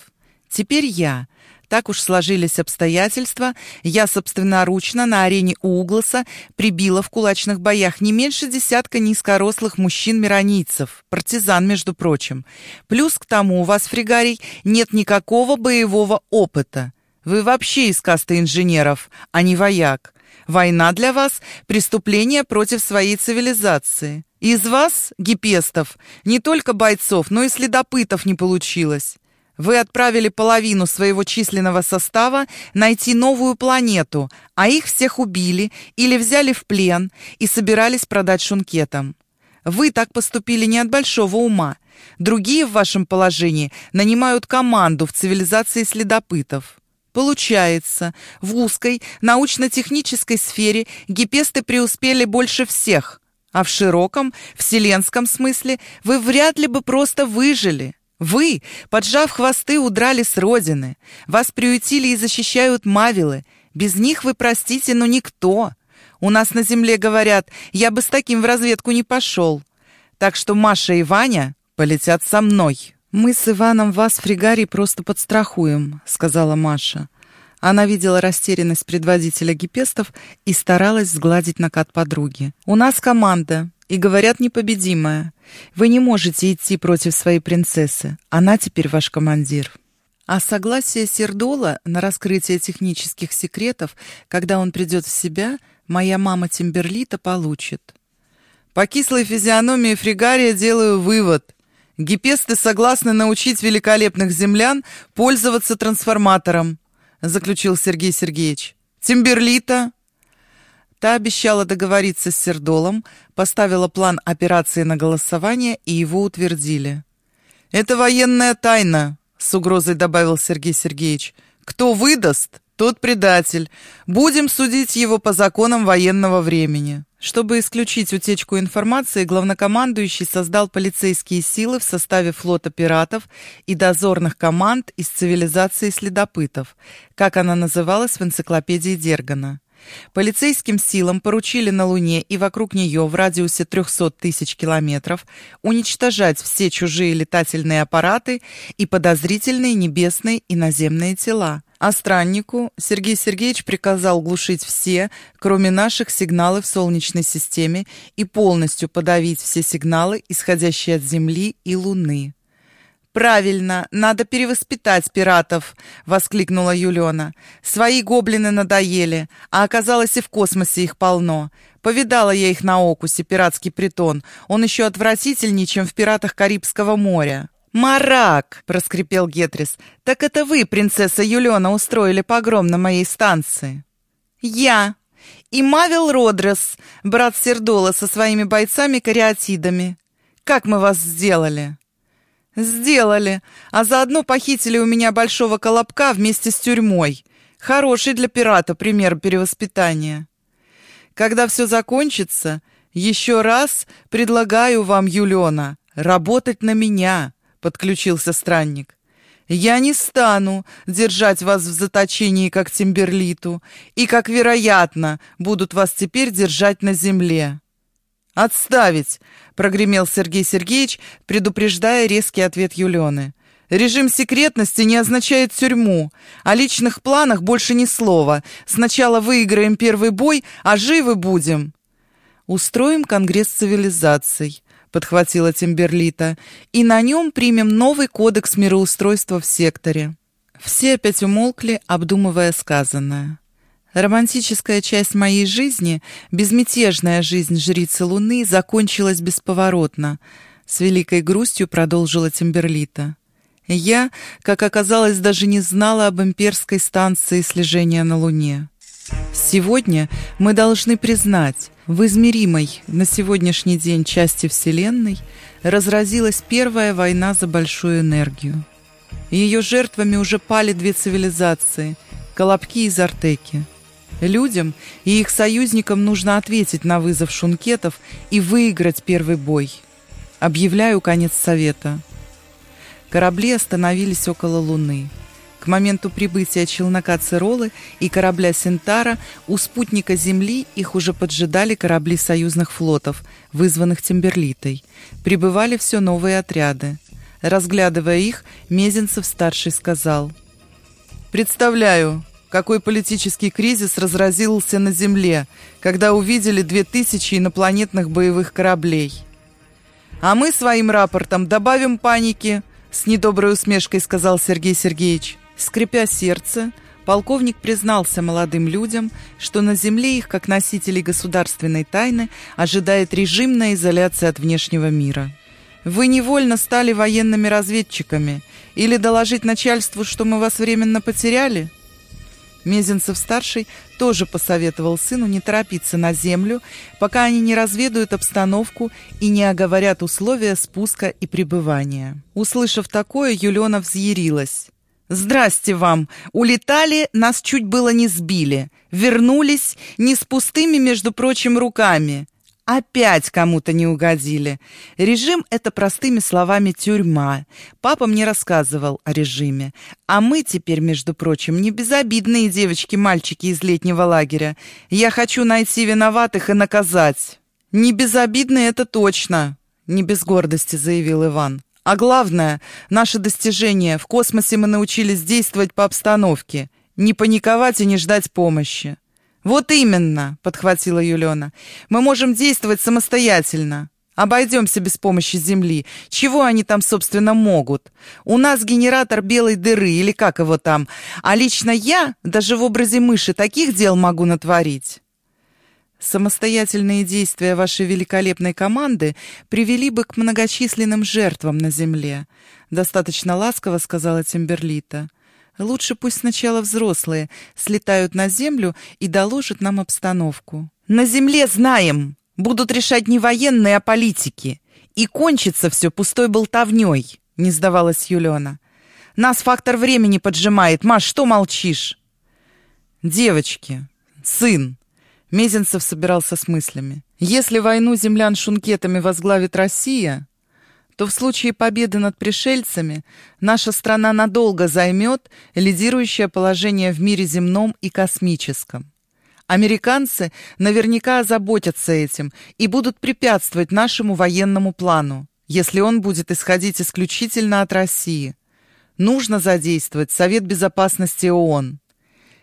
Теперь я. Так уж сложились обстоятельства, я собственноручно на арене Угласа прибила в кулачных боях не меньше десятка низкорослых мужчин-миронийцев, партизан, между прочим. Плюс к тому у вас, Фригарий, нет никакого боевого опыта. Вы вообще из касты инженеров, а не вояк. Война для вас — преступление против своей цивилизации. Из вас, гипестов, не только бойцов, но и следопытов не получилось. Вы отправили половину своего численного состава найти новую планету, а их всех убили или взяли в плен и собирались продать шункетам. Вы так поступили не от большого ума. Другие в вашем положении нанимают команду в цивилизации следопытов. Получается, в узкой научно-технической сфере гипесты преуспели больше всех, а в широком, вселенском смысле вы вряд ли бы просто выжили. Вы, поджав хвосты, удрали с родины. Вас приютили и защищают мавилы. Без них вы, простите, но никто. У нас на земле говорят, я бы с таким в разведку не пошел. Так что Маша и Ваня полетят со мной. «Мы с Иваном вас, фригари, просто подстрахуем», — сказала Маша. Она видела растерянность предводителя гипестов и старалась сгладить накат подруги. «У нас команда, и, говорят, непобедимая. Вы не можете идти против своей принцессы. Она теперь ваш командир». А согласие Сердола на раскрытие технических секретов, когда он придет в себя, моя мама Тимберлита получит. По кислой физиономии Фригария делаю вывод. Гипесты согласны научить великолепных землян пользоваться трансформатором, заключил Сергей Сергеевич. Тимберлита, Та обещала договориться с Сердолом, поставила план операции на голосование, и его утвердили. «Это военная тайна», — с угрозой добавил Сергей Сергеевич. «Кто выдаст, тот предатель. Будем судить его по законам военного времени». Чтобы исключить утечку информации, главнокомандующий создал полицейские силы в составе флота пиратов и дозорных команд из цивилизации следопытов, как она называлась в энциклопедии Дергана. Полицейским силам поручили на Луне и вокруг нее в радиусе 300 тысяч километров уничтожать все чужие летательные аппараты и подозрительные небесные и наземные тела. А страннику Сергей Сергеевич приказал глушить все, кроме наших, сигналы в Солнечной системе и полностью подавить все сигналы, исходящие от Земли и Луны. «Правильно, надо перевоспитать пиратов!» — воскликнула Юлена. «Свои гоблины надоели, а оказалось и в космосе их полно. Повидала я их на Окусе, пиратский притон. Он еще отвратительнее, чем в «Пиратах Карибского моря». «Марак!» — проскрипел Гетрис. «Так это вы, принцесса Юлена, устроили погром на моей станции?» «Я!» «И Мавил Родрес, брат Сердола со своими бойцами-кариатидами. Как мы вас сделали?» «Сделали, а заодно похитили у меня большого колобка вместе с тюрьмой. Хороший для пирата пример перевоспитания. Когда все закончится, еще раз предлагаю вам, Юлена, работать на меня», — подключился странник. «Я не стану держать вас в заточении, как Тимберлиту, и, как вероятно, будут вас теперь держать на земле». «Отставить!» — прогремел Сергей Сергеевич, предупреждая резкий ответ Юлены. «Режим секретности не означает тюрьму. О личных планах больше ни слова. Сначала выиграем первый бой, а живы будем». «Устроим конгресс цивилизаций», — подхватила Тимберлита, «и на нем примем новый кодекс мироустройства в секторе». Все опять умолкли, обдумывая сказанное. Романтическая часть моей жизни, безмятежная жизнь жрицы Луны, закончилась бесповоротно. С великой грустью продолжила Тимберлита. Я, как оказалось, даже не знала об имперской станции слежения на Луне. Сегодня мы должны признать, в измеримой на сегодняшний день части Вселенной разразилась первая война за большую энергию. Ее жертвами уже пали две цивилизации – Колобки и Зартеки – Людям и их союзникам нужно ответить на вызов шункетов и выиграть первый бой. Объявляю конец совета. Корабли остановились около Луны. К моменту прибытия челнока Циролы и корабля Сентара у спутника Земли их уже поджидали корабли союзных флотов, вызванных Тимберлитой. Прибывали все новые отряды. Разглядывая их, Мезенцев-старший сказал. «Представляю, какой политический кризис разразился на Земле, когда увидели две тысячи инопланетных боевых кораблей. «А мы своим рапортом добавим паники», — с недоброй усмешкой сказал Сергей Сергеевич. Скрипя сердце, полковник признался молодым людям, что на Земле их, как носителей государственной тайны, ожидает режимная изоляция от внешнего мира. «Вы невольно стали военными разведчиками. Или доложить начальству, что мы вас временно потеряли?» Мезенцев-старший тоже посоветовал сыну не торопиться на землю, пока они не разведают обстановку и не оговорят условия спуска и пребывания. Услышав такое, Юлена взъярилась. «Здрасте вам! Улетали, нас чуть было не сбили. Вернулись не с пустыми, между прочим, руками. Опять кому-то не угодили. Режим — это простыми словами тюрьма. Папа мне рассказывал о режиме. А мы теперь, между прочим, не безобидные девочки-мальчики из летнего лагеря. Я хочу найти виноватых и наказать. Не безобидные это точно, не без гордости заявил Иван. А главное, наше достижение. В космосе мы научились действовать по обстановке. Не паниковать и не ждать помощи. «Вот именно», — подхватила Юлена. «Мы можем действовать самостоятельно. Обойдемся без помощи Земли. Чего они там, собственно, могут? У нас генератор белой дыры, или как его там. А лично я, даже в образе мыши, таких дел могу натворить». Самостоятельные действия вашей великолепной команды привели бы к многочисленным жертвам на Земле, достаточно ласково сказала Тимберлита. Лучше пусть сначала взрослые слетают на землю и доложат нам обстановку. На земле знаем, будут решать не военные, а политики. И кончится все пустой болтовней, не сдавалась Юлена. Нас фактор времени поджимает. Маш, что молчишь? Девочки, сын. Мезенцев собирался с мыслями. Если войну землян шункетами возглавит Россия, то в случае победы над пришельцами наша страна надолго займет лидирующее положение в мире земном и космическом. Американцы наверняка озаботятся этим и будут препятствовать нашему военному плану, если он будет исходить исключительно от России. Нужно задействовать Совет Безопасности ООН.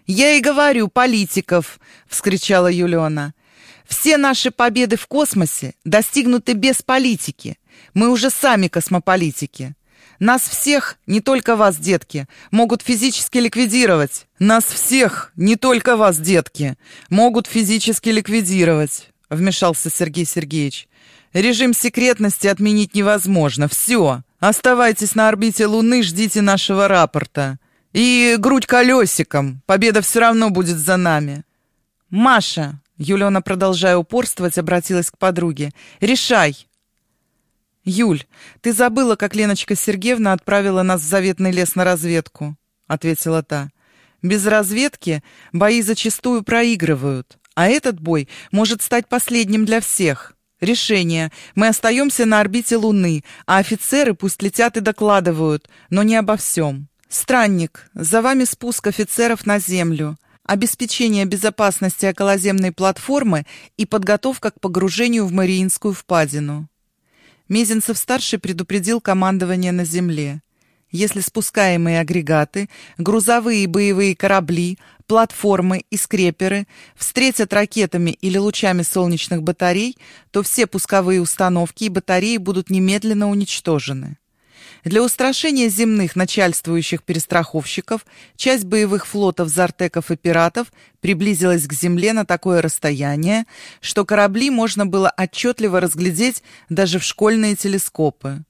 «Я и говорю, политиков!» — вскричала Юлиона. «Все наши победы в космосе достигнуты без политики. Мы уже сами космополитики. Нас всех, не только вас, детки, могут физически ликвидировать. Нас всех, не только вас, детки, могут физически ликвидировать», — вмешался Сергей Сергеевич. «Режим секретности отменить невозможно. Все. Оставайтесь на орбите Луны, ждите нашего рапорта. И грудь колесиком. Победа все равно будет за нами. Маша, Юлена, продолжая упорствовать, обратилась к подруге. Решай. Юль, ты забыла, как Леночка Сергеевна отправила нас в заветный лес на разведку, ответила та. Без разведки бои зачастую проигрывают, а этот бой может стать последним для всех. Решение. Мы остаемся на орбите Луны, а офицеры пусть летят и докладывают, но не обо всем. «Странник, за вами спуск офицеров на Землю, обеспечение безопасности околоземной платформы и подготовка к погружению в Мариинскую впадину». Мезенцев-старший предупредил командование на Земле. Если спускаемые агрегаты, грузовые и боевые корабли, платформы и скреперы встретят ракетами или лучами солнечных батарей, то все пусковые установки и батареи будут немедленно уничтожены. Для устрашения земных начальствующих перестраховщиков часть боевых флотов Зартеков и пиратов приблизилась к земле на такое расстояние, что корабли можно было отчетливо разглядеть даже в школьные телескопы.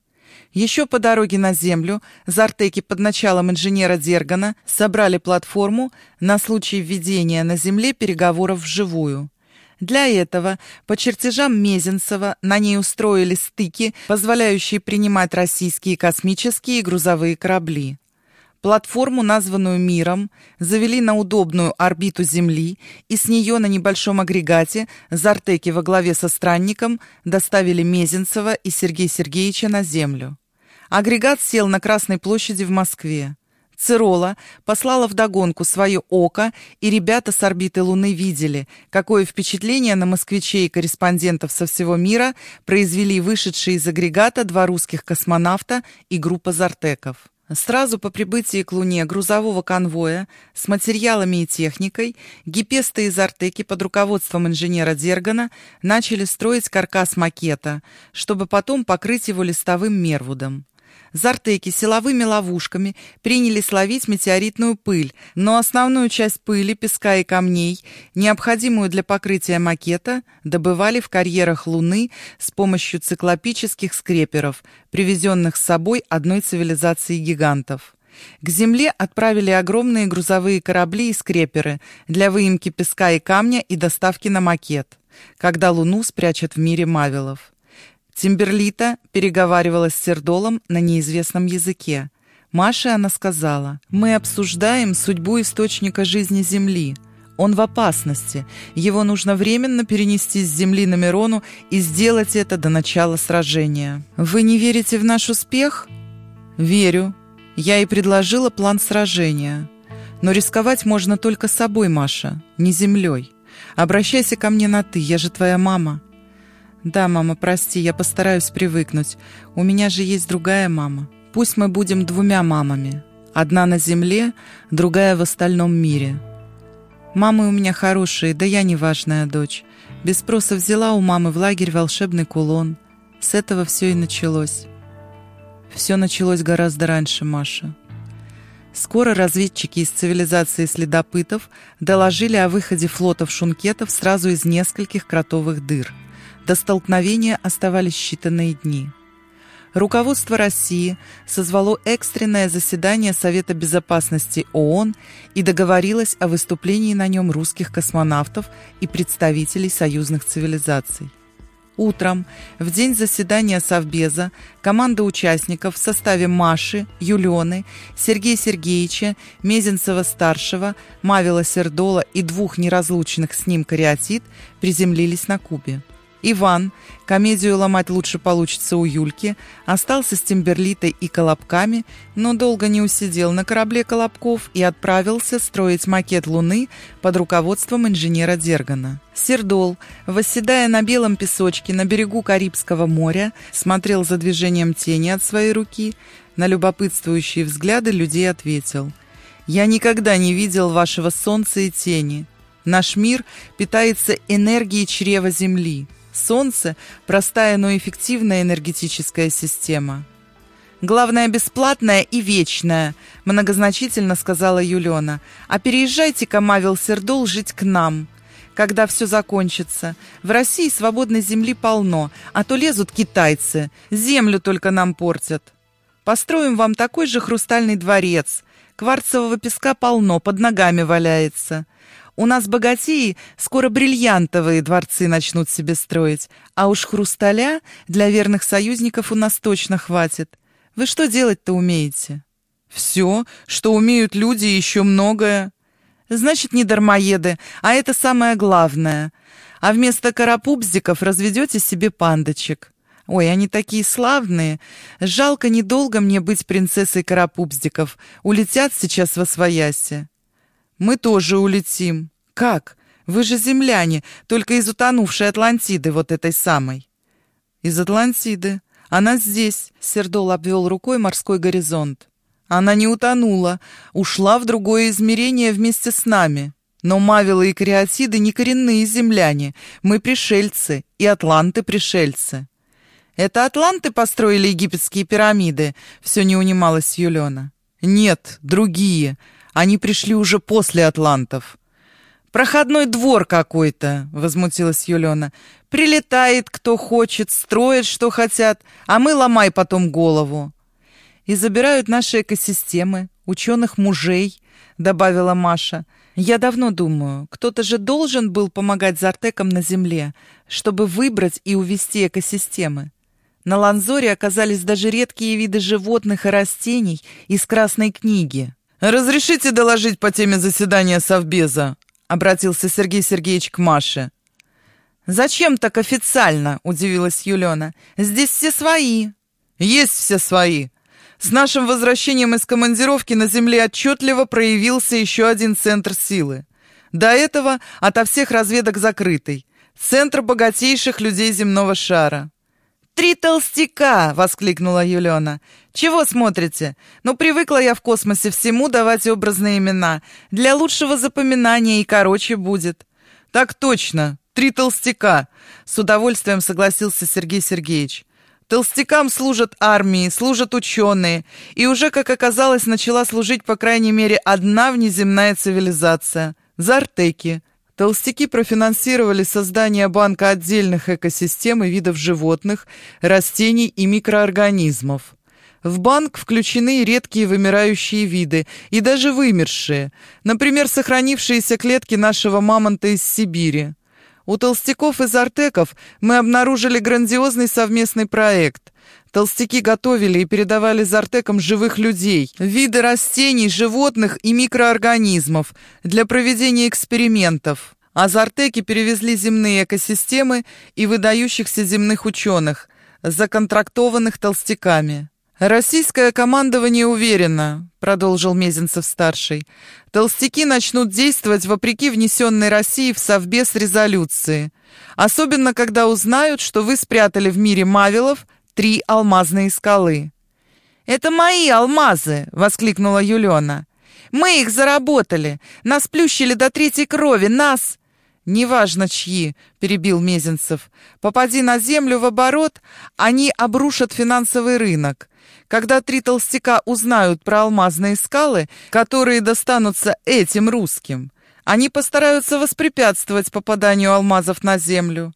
Еще по дороге на Землю Зартеки под началом инженера Дергана собрали платформу на случай введения на Земле переговоров вживую. Для этого по чертежам Мезенцева на ней устроили стыки, позволяющие принимать российские космические и грузовые корабли. Платформу, названную «Миром», завели на удобную орбиту Земли и с нее на небольшом агрегате Зартеки во главе со странником доставили Мезенцева и Сергея Сергеевича на Землю. Агрегат сел на Красной площади в Москве. Цирола послала вдогонку свое око, и ребята с орбиты Луны видели, какое впечатление на москвичей и корреспондентов со всего мира произвели вышедшие из агрегата два русских космонавта и группа зартеков. Сразу по прибытии к Луне грузового конвоя с материалами и техникой гипесты из Артеки под руководством инженера Дергана начали строить каркас макета, чтобы потом покрыть его листовым мервудом. Зартеки силовыми ловушками принялись ловить метеоритную пыль, но основную часть пыли, песка и камней, необходимую для покрытия макета, добывали в карьерах Луны с помощью циклопических скреперов, привезенных с собой одной цивилизации гигантов. К Земле отправили огромные грузовые корабли и скреперы для выемки песка и камня и доставки на макет, когда Луну спрячут в мире Мавилов. Тимберлита переговаривалась с Сердолом на неизвестном языке. Маше она сказала, «Мы обсуждаем судьбу источника жизни Земли. Он в опасности. Его нужно временно перенести с Земли на Мирону и сделать это до начала сражения. Вы не верите в наш успех?» «Верю. Я и предложила план сражения. Но рисковать можно только собой, Маша, не землей. Обращайся ко мне на «ты», я же твоя мама». «Да, мама, прости, я постараюсь привыкнуть. У меня же есть другая мама. Пусть мы будем двумя мамами. Одна на земле, другая в остальном мире. Мамы у меня хорошие, да я неважная дочь. Без спроса взяла у мамы в лагерь волшебный кулон. С этого все и началось. Все началось гораздо раньше, Маша. Скоро разведчики из цивилизации следопытов доложили о выходе флотов шункетов сразу из нескольких кротовых дыр – до столкновения оставались считанные дни. Руководство России созвало экстренное заседание Совета безопасности ООН и договорилось о выступлении на нем русских космонавтов и представителей союзных цивилизаций. Утром, в день заседания Совбеза, команда участников в составе Маши, Юлены, Сергея Сергеевича, Мезенцева-старшего, Мавила Сердола и двух неразлучных с ним кариатид приземлились на Кубе. Иван, комедию ломать лучше получится у Юльки, остался с Тимберлитой и Колобками, но долго не усидел на корабле Колобков и отправился строить макет Луны под руководством инженера Дергана. Сердол, восседая на белом песочке на берегу Карибского моря, смотрел за движением тени от своей руки, на любопытствующие взгляды людей ответил «Я никогда не видел вашего солнца и тени». Наш мир питается энергией чрева Земли. Солнце – простая, но эффективная энергетическая система. «Главное, бесплатная и вечная», – многозначительно сказала Юлена. «А переезжайте-ка, Мавел Сердол, жить к нам. Когда все закончится. В России свободной земли полно, а то лезут китайцы. Землю только нам портят. Построим вам такой же хрустальный дворец. Кварцевого песка полно, под ногами валяется. У нас богатеи скоро бриллиантовые дворцы начнут себе строить, а уж хрусталя для верных союзников у нас точно хватит. Вы что делать-то умеете? Все, что умеют люди, еще многое. Значит, не дармоеды, а это самое главное. А вместо карапубзиков разведете себе пандочек. Ой, они такие славные. Жалко недолго мне быть принцессой карапубздиков. Улетят сейчас во свояси. Мы тоже улетим. Как? Вы же земляне, только из утонувшей Атлантиды вот этой самой. Из Атлантиды. Она здесь. Сердол обвел рукой морской горизонт. Она не утонула, ушла в другое измерение вместе с нами. Но мавилы и кариатиды не коренные земляне. Мы пришельцы, и атланты пришельцы. Это атланты построили египетские пирамиды? Все не унималась Юлена. Нет, другие. Они пришли уже после атлантов. «Проходной двор какой-то», — возмутилась Юлена. «Прилетает кто хочет, строит что хотят, а мы ломай потом голову». «И забирают наши экосистемы, ученых мужей», — добавила Маша. «Я давно думаю, кто-то же должен был помогать Зартекам на Земле, чтобы выбрать и увести экосистемы. На Ланзоре оказались даже редкие виды животных и растений из Красной книги». «Разрешите доложить по теме заседания Совбеза?» — обратился Сергей Сергеевич к Маше. «Зачем так официально?» — удивилась Юлена. «Здесь все свои». «Есть все свои. С нашим возвращением из командировки на Земле отчетливо проявился еще один центр силы. До этого ото всех разведок закрытый. Центр богатейших людей земного шара. «Три толстяка!» — воскликнула Юлена. «Чего смотрите? Ну, привыкла я в космосе всему давать образные имена. Для лучшего запоминания и короче будет». «Так точно! Три толстяка!» — с удовольствием согласился Сергей Сергеевич. Толстякам служат армии, служат ученые, и уже, как оказалось, начала служить, по крайней мере, одна внеземная цивилизация — Зартеки — Толстяки профинансировали создание банка отдельных экосистем и видов животных, растений и микроорганизмов. В банк включены редкие вымирающие виды и даже вымершие, например, сохранившиеся клетки нашего мамонта из Сибири. У толстяков из Артеков мы обнаружили грандиозный совместный проект. Толстяки готовили и передавали Зартекам живых людей, виды растений, животных и микроорганизмов для проведения экспериментов. А Зартеки перевезли земные экосистемы и выдающихся земных ученых, законтрактованных толстяками. «Российское командование уверено», — продолжил Мезенцев-старший, «толстяки начнут действовать вопреки внесенной России в Совбез резолюции, особенно когда узнают, что вы спрятали в мире Мавилов три алмазные скалы. «Это мои алмазы!» — воскликнула Юлена. «Мы их заработали! Нас плющили до третьей крови! Нас...» «Неважно, чьи», — перебил Мезенцев. «Попади на землю в оборот, они обрушат финансовый рынок. Когда три толстяка узнают про алмазные скалы, которые достанутся этим русским, они постараются воспрепятствовать попаданию алмазов на землю.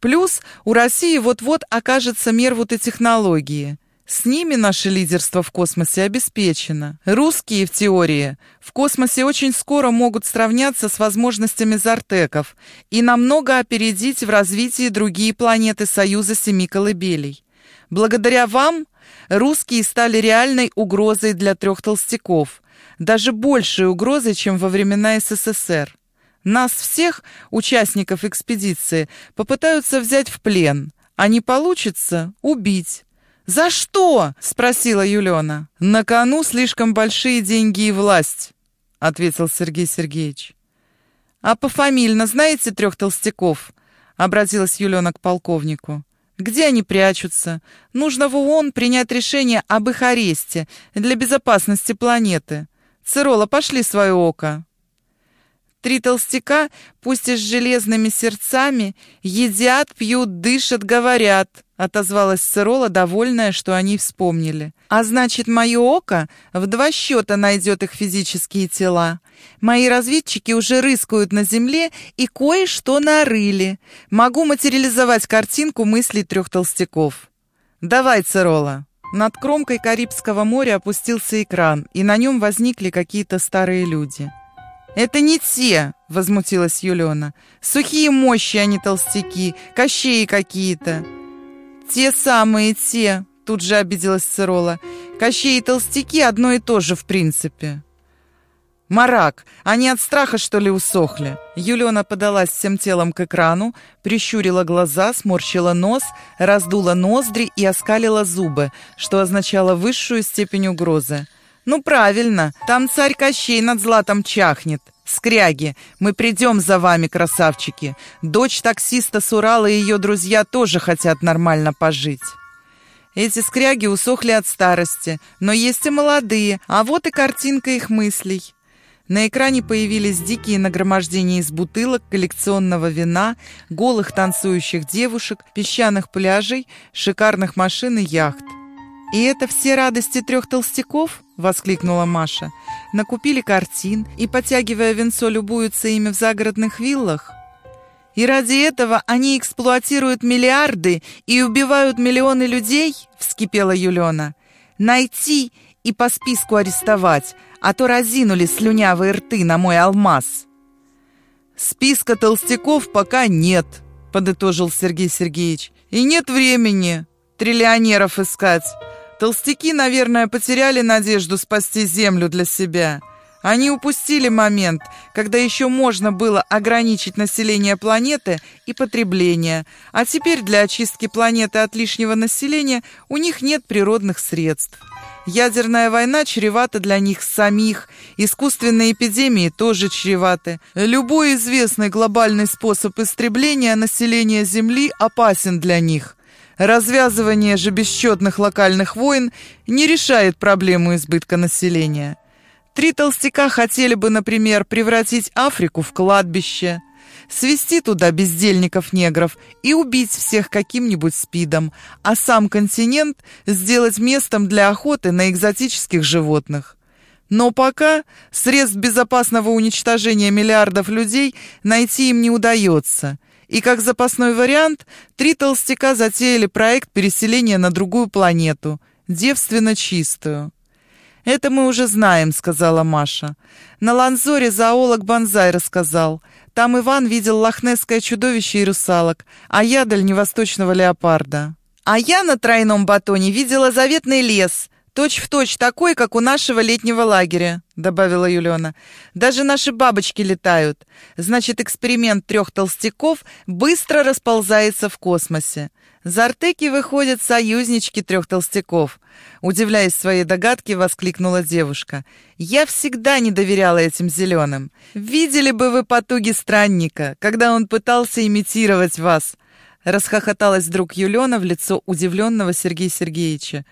Плюс у России вот-вот окажется мервут и технологии. С ними наше лидерство в космосе обеспечено. Русские, в теории, в космосе очень скоро могут сравняться с возможностями зартеков и намного опередить в развитии другие планеты Союза Семи Колыбелей. Благодаря вам русские стали реальной угрозой для трех толстяков, даже большей угрозой, чем во времена СССР. Нас всех, участников экспедиции, попытаются взять в плен, а не получится — убить. «За что?» — спросила Юлена. «На кону слишком большие деньги и власть», — ответил Сергей Сергеевич. «А пофамильно знаете трех толстяков?» — обратилась Юлена к полковнику. «Где они прячутся? Нужно в ООН принять решение об их аресте для безопасности планеты. Цирола, пошли свое око». Три толстяка, пусть и с железными сердцами, едят, пьют, дышат, говорят, отозвалась Цирола, довольная, что они вспомнили. А значит, мое око в два счета найдет их физические тела. Мои разведчики уже рыскают на земле и кое-что нарыли. Могу материализовать картинку мыслей трех толстяков. Давай, Цирола. Над кромкой Карибского моря опустился экран, и на нем возникли какие-то старые люди. «Это не те!» — возмутилась Юлена. «Сухие мощи, а не толстяки, кощеи какие-то». «Те самые те!» — тут же обиделась Цирола. «Кощеи и толстяки одно и то же, в принципе». «Марак, они от страха, что ли, усохли?» Юлена подалась всем телом к экрану, прищурила глаза, сморщила нос, раздула ноздри и оскалила зубы, что означало высшую степень угрозы. «Ну правильно, там царь Кощей над златом чахнет. Скряги, мы придем за вами, красавчики. Дочь таксиста с Урала и ее друзья тоже хотят нормально пожить». Эти скряги усохли от старости, но есть и молодые, а вот и картинка их мыслей. На экране появились дикие нагромождения из бутылок, коллекционного вина, голых танцующих девушек, песчаных пляжей, шикарных машин и яхт. «И это все радости трех толстяков?» — воскликнула Маша. «Накупили картин и, потягивая венцо, любуются ими в загородных виллах?» «И ради этого они эксплуатируют миллиарды и убивают миллионы людей?» — вскипела Юлена. «Найти и по списку арестовать, а то разинули слюнявые рты на мой алмаз». «Списка толстяков пока нет», — подытожил Сергей Сергеевич. «И нет времени триллионеров искать. Толстяки, наверное, потеряли надежду спасти Землю для себя. Они упустили момент, когда еще можно было ограничить население планеты и потребление, а теперь для очистки планеты от лишнего населения у них нет природных средств. Ядерная война чревата для них самих, искусственные эпидемии тоже чреваты. Любой известный глобальный способ истребления населения Земли опасен для них. Развязывание же бесчетных локальных войн не решает проблему избытка населения. Три толстяка хотели бы, например, превратить Африку в кладбище, свести туда бездельников-негров и убить всех каким-нибудь спидом, а сам континент сделать местом для охоты на экзотических животных. Но пока средств безопасного уничтожения миллиардов людей найти им не удается – и как запасной вариант, три толстяка затеяли проект переселения на другую планету, девственно чистую. «Это мы уже знаем», — сказала Маша. «На Ланзоре зоолог Бонзай рассказал. Там Иван видел лохнесское чудовище и русалок, а я дальневосточного леопарда. А я на тройном батоне видела заветный лес, точь в точь такой, как у нашего летнего лагеря», — добавила Юлена. «Даже наши бабочки летают. Значит, эксперимент трех толстяков быстро расползается в космосе. За Артеки выходят союзнички трех толстяков». Удивляясь своей догадке, воскликнула девушка. «Я всегда не доверяла этим зеленым. Видели бы вы потуги странника, когда он пытался имитировать вас». Расхохоталась вдруг Юлена в лицо удивленного Сергея Сергеевича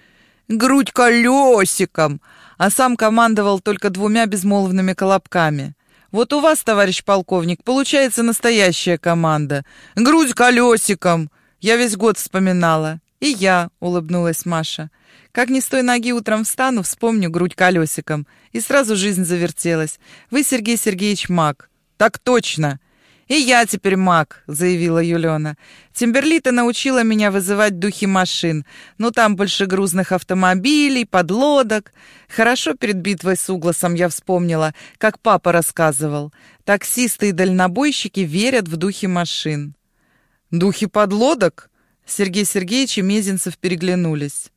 грудь колесиком, а сам командовал только двумя безмолвными колобками. Вот у вас, товарищ полковник, получается настоящая команда. Грудь колесиком. Я весь год вспоминала. И я, улыбнулась Маша. Как ни с той ноги утром встану, вспомню грудь колесиком. И сразу жизнь завертелась. Вы, Сергей Сергеевич, маг. Так точно. «И я теперь маг», — заявила Юлена. «Тимберлита научила меня вызывать духи машин. Ну, там больше грузных автомобилей, подлодок. Хорошо перед битвой с Угласом я вспомнила, как папа рассказывал. Таксисты и дальнобойщики верят в духи машин». «Духи подлодок?» Сергей Сергеевич и Мезенцев переглянулись.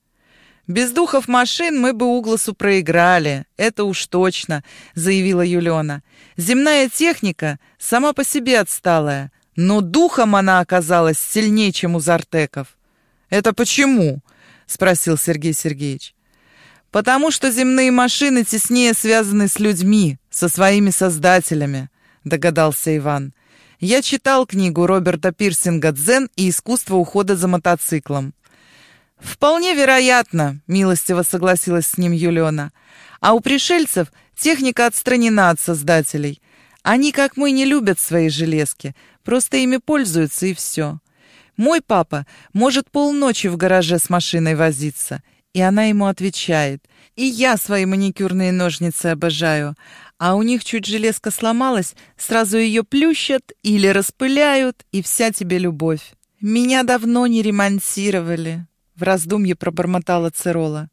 «Без духов машин мы бы Угласу проиграли, это уж точно», — заявила Юлена. «Земная техника сама по себе отсталая, но духом она оказалась сильнее, чем у Зартеков». «Это почему?» — спросил Сергей Сергеевич. «Потому что земные машины теснее связаны с людьми, со своими создателями», — догадался Иван. «Я читал книгу Роберта Пирсинга «Дзен и искусство ухода за мотоциклом». «Вполне вероятно», — милостиво согласилась с ним Юлиона. «А у пришельцев техника отстранена от создателей. Они, как мы, не любят свои железки, просто ими пользуются и все. Мой папа может полночи в гараже с машиной возиться». И она ему отвечает. «И я свои маникюрные ножницы обожаю. А у них чуть железка сломалась, сразу ее плющат или распыляют, и вся тебе любовь. Меня давно не ремонтировали». В раздумье пробормотала Церола.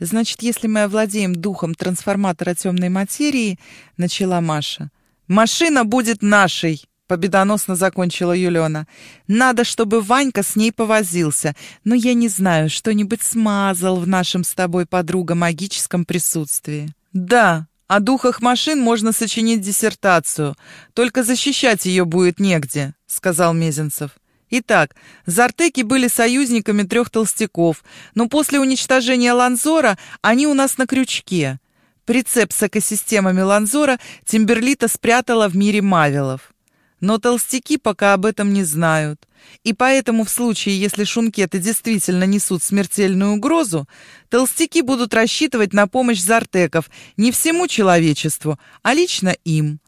«Значит, если мы овладеем духом трансформатора темной материи, — начала Маша. «Машина будет нашей!» — победоносно закончила Юлена. «Надо, чтобы Ванька с ней повозился, но я не знаю, что-нибудь смазал в нашем с тобой, подруга, магическом присутствии». «Да, о духах машин можно сочинить диссертацию, только защищать ее будет негде», — сказал Мезенцев. Итак, Зартеки были союзниками трех толстяков, но после уничтожения Ланзора они у нас на крючке. Прицеп с экосистемами Ланзора Тимберлита спрятала в мире Мавилов. Но толстяки пока об этом не знают. И поэтому в случае, если шункеты действительно несут смертельную угрозу, толстяки будут рассчитывать на помощь зартеков не всему человечеству, а лично им.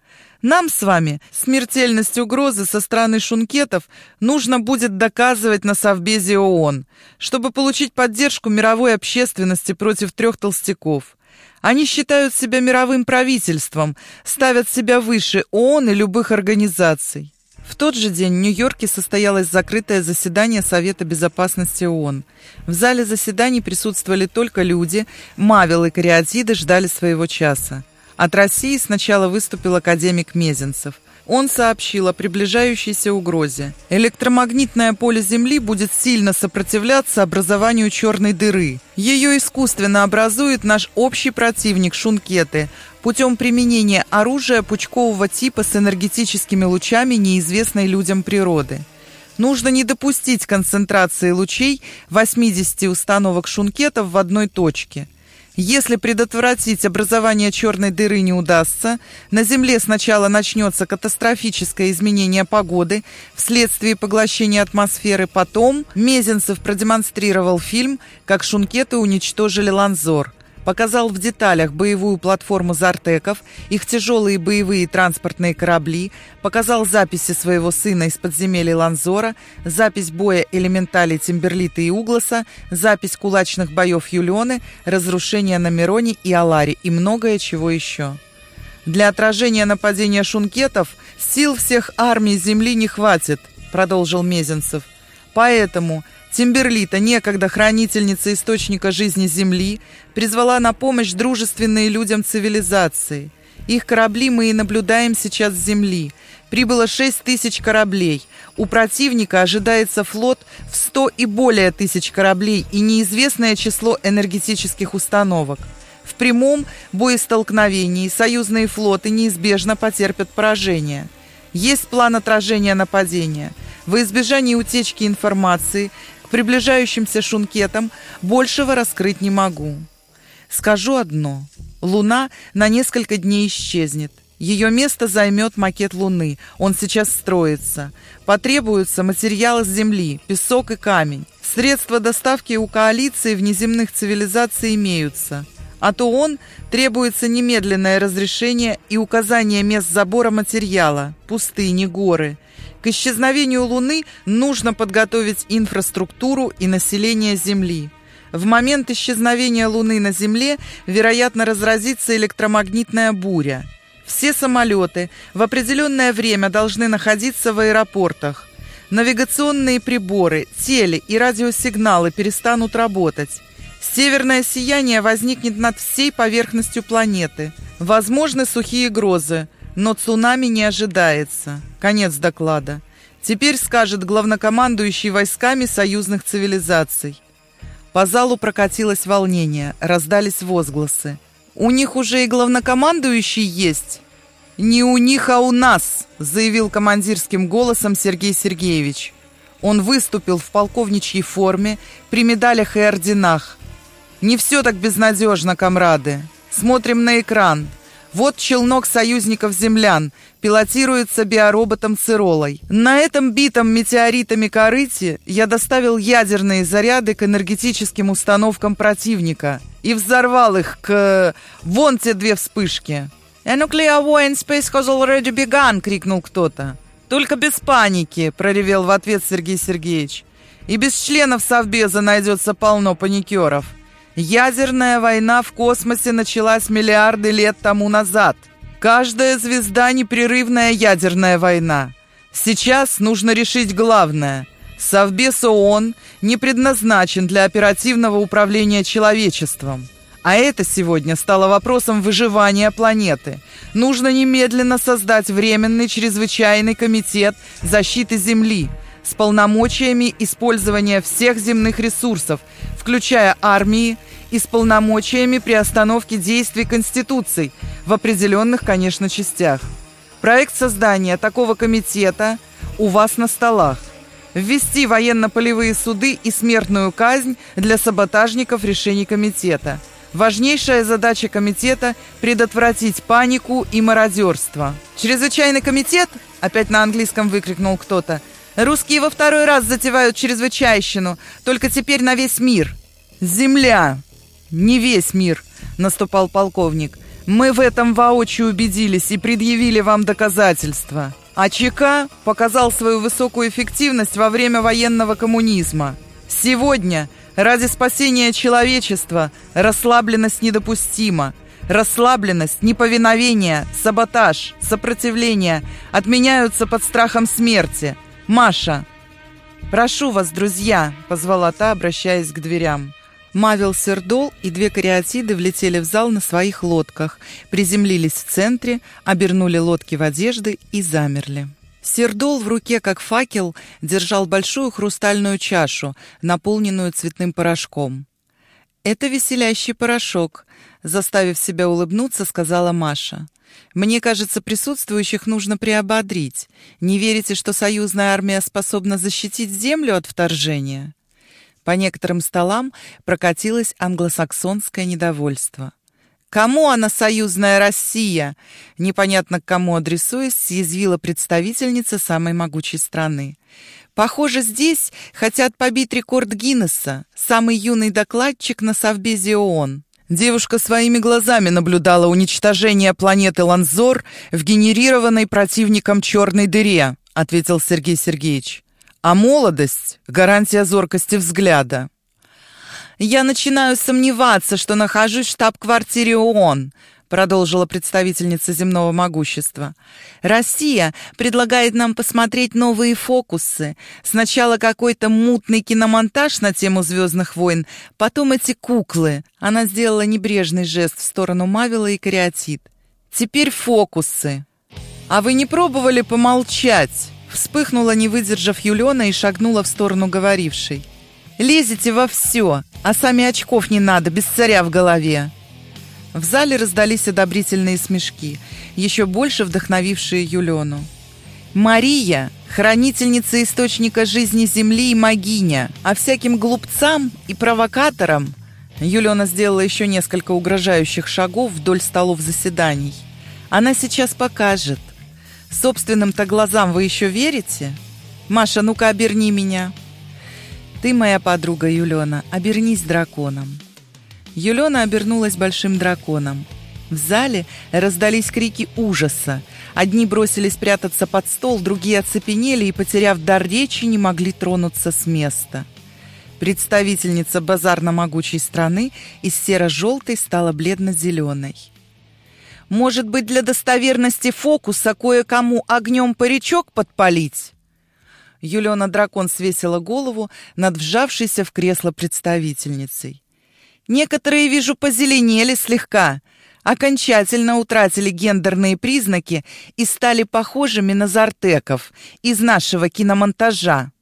Нам с вами смертельность угрозы со стороны шункетов нужно будет доказывать на Совбезе ООН, чтобы получить поддержку мировой общественности против трех толстяков. Они считают себя мировым правительством, ставят себя выше ООН и любых организаций. В тот же день в Нью-Йорке состоялось закрытое заседание Совета Безопасности ООН. В зале заседаний присутствовали только люди, Мавел и Кариатиды ждали своего часа. От России сначала выступил академик Мезенцев. Он сообщил о приближающейся угрозе. Электромагнитное поле Земли будет сильно сопротивляться образованию черной дыры. Ее искусственно образует наш общий противник Шункеты путем применения оружия пучкового типа с энергетическими лучами неизвестной людям природы. Нужно не допустить концентрации лучей 80 установок шункетов в одной точке – если предотвратить образование черной дыры не удастся, на Земле сначала начнется катастрофическое изменение погоды вследствие поглощения атмосферы, потом Мезенцев продемонстрировал фильм «Как шункеты уничтожили Ланзор», показал в деталях боевую платформу «Зартеков», их тяжелые боевые транспортные корабли, показал записи своего сына из подземелья Ланзора, запись боя элементалей Тимберлита и Угласа, запись кулачных боев Юлионы, разрушения на Мироне и Аларе и многое чего еще. Для отражения нападения шункетов сил всех армий Земли не хватит, продолжил Мезенцев. Поэтому Тимберлита, некогда хранительница источника жизни Земли, призвала на помощь дружественные людям цивилизации. Их корабли мы и наблюдаем сейчас с Земли. Прибыло 6 тысяч кораблей. У противника ожидается флот в 100 и более тысяч кораблей и неизвестное число энергетических установок. В прямом боестолкновении союзные флоты неизбежно потерпят поражение. Есть план отражения нападения. Во избежание утечки информации приближающимся шункетам большего раскрыть не могу. Скажу одно. Луна на несколько дней исчезнет. Ее место займет макет Луны. Он сейчас строится. Потребуются материалы с Земли, песок и камень. Средства доставки у коалиции внеземных цивилизаций имеются. А то он требуется немедленное разрешение и указание мест забора материала, пустыни, горы – к исчезновению Луны нужно подготовить инфраструктуру и население Земли. В момент исчезновения Луны на Земле, вероятно, разразится электромагнитная буря. Все самолеты в определенное время должны находиться в аэропортах. Навигационные приборы, теле- и радиосигналы перестанут работать. Северное сияние возникнет над всей поверхностью планеты. Возможны сухие грозы – но цунами не ожидается. Конец доклада. Теперь скажет главнокомандующий войсками союзных цивилизаций. По залу прокатилось волнение, раздались возгласы. «У них уже и главнокомандующий есть!» «Не у них, а у нас!» — заявил командирским голосом Сергей Сергеевич. Он выступил в полковничьей форме, при медалях и орденах. «Не все так безнадежно, комрады. Смотрим на экран. Вот челнок союзников-землян, пилотируется биороботом Циролой. На этом битом метеоритами корыте я доставил ядерные заряды к энергетическим установкам противника и взорвал их к... вон те две вспышки. «A nuclear war in space has already begun!» — крикнул кто-то. «Только без паники!» — проревел в ответ Сергей Сергеевич. «И без членов Совбеза найдется полно паникеров. Ядерная война в космосе началась миллиарды лет тому назад. Каждая звезда — непрерывная ядерная война. Сейчас нужно решить главное. Совбез ООН не предназначен для оперативного управления человечеством. А это сегодня стало вопросом выживания планеты. Нужно немедленно создать Временный чрезвычайный комитет защиты Земли с полномочиями использования всех земных ресурсов, включая армии, и с полномочиями при остановке действий Конституций в определенных, конечно, частях. Проект создания такого комитета у вас на столах. Ввести военно-полевые суды и смертную казнь для саботажников решений комитета – Важнейшая задача комитета – предотвратить панику и мародерство. «Чрезвычайный комитет?» – опять на английском выкрикнул кто-то. «Русские во второй раз затевают чрезвычайщину, только теперь на весь мир». «Земля!» «Не весь мир», – наступал полковник. «Мы в этом воочию убедились и предъявили вам доказательства». А ЧК показал свою высокую эффективность во время военного коммунизма. Сегодня – Ради спасения человечества расслабленность недопустима. Расслабленность, неповиновение, саботаж, сопротивление отменяются под страхом смерти. Маша, прошу вас, друзья, позвала та, обращаясь к дверям. Мавил Сердол и две кариатиды влетели в зал на своих лодках, приземлились в центре, обернули лодки в одежды и замерли. Сердол в руке, как факел, держал большую хрустальную чашу, наполненную цветным порошком. «Это веселящий порошок», — заставив себя улыбнуться, сказала Маша. «Мне кажется, присутствующих нужно приободрить. Не верите, что союзная армия способна защитить землю от вторжения?» По некоторым столам прокатилось англосаксонское недовольство. «Кому она союзная Россия?» Непонятно к кому адресуясь, съязвила представительница самой могучей страны. «Похоже, здесь хотят побить рекорд Гиннесса, самый юный докладчик на Совбезе ООН». Девушка своими глазами наблюдала уничтожение планеты Ланзор в генерированной противником черной дыре, ответил Сергей Сергеевич. А молодость — гарантия зоркости взгляда. «Я начинаю сомневаться, что нахожусь в штаб-квартире ООН», продолжила представительница земного могущества. «Россия предлагает нам посмотреть новые фокусы. Сначала какой-то мутный киномонтаж на тему «Звездных войн», потом эти куклы». Она сделала небрежный жест в сторону Мавила и Кариатид. «Теперь фокусы». «А вы не пробовали помолчать?» Вспыхнула, не выдержав Юлена, и шагнула в сторону говорившей. Лезете во все, а сами очков не надо, без царя в голове». В зале раздались одобрительные смешки, еще больше вдохновившие Юлену. «Мария — хранительница источника жизни Земли и могиня, а всяким глупцам и провокаторам...» Юлена сделала еще несколько угрожающих шагов вдоль столов заседаний. «Она сейчас покажет. Собственным-то глазам вы еще верите? Маша, ну-ка оберни меня». «Ты моя подруга, Юлена, обернись драконом». Юлена обернулась большим драконом. В зале раздались крики ужаса. Одни бросились прятаться под стол, другие оцепенели и, потеряв дар речи, не могли тронуться с места. Представительница базарно-могучей страны из серо-желтой стала бледно-зеленой. «Может быть, для достоверности фокуса кое-кому огнем паричок подпалить?» Юлиона Дракон свесила голову над вжавшейся в кресло представительницей. «Некоторые, вижу, позеленели слегка, окончательно утратили гендерные признаки и стали похожими на зартеков из нашего киномонтажа».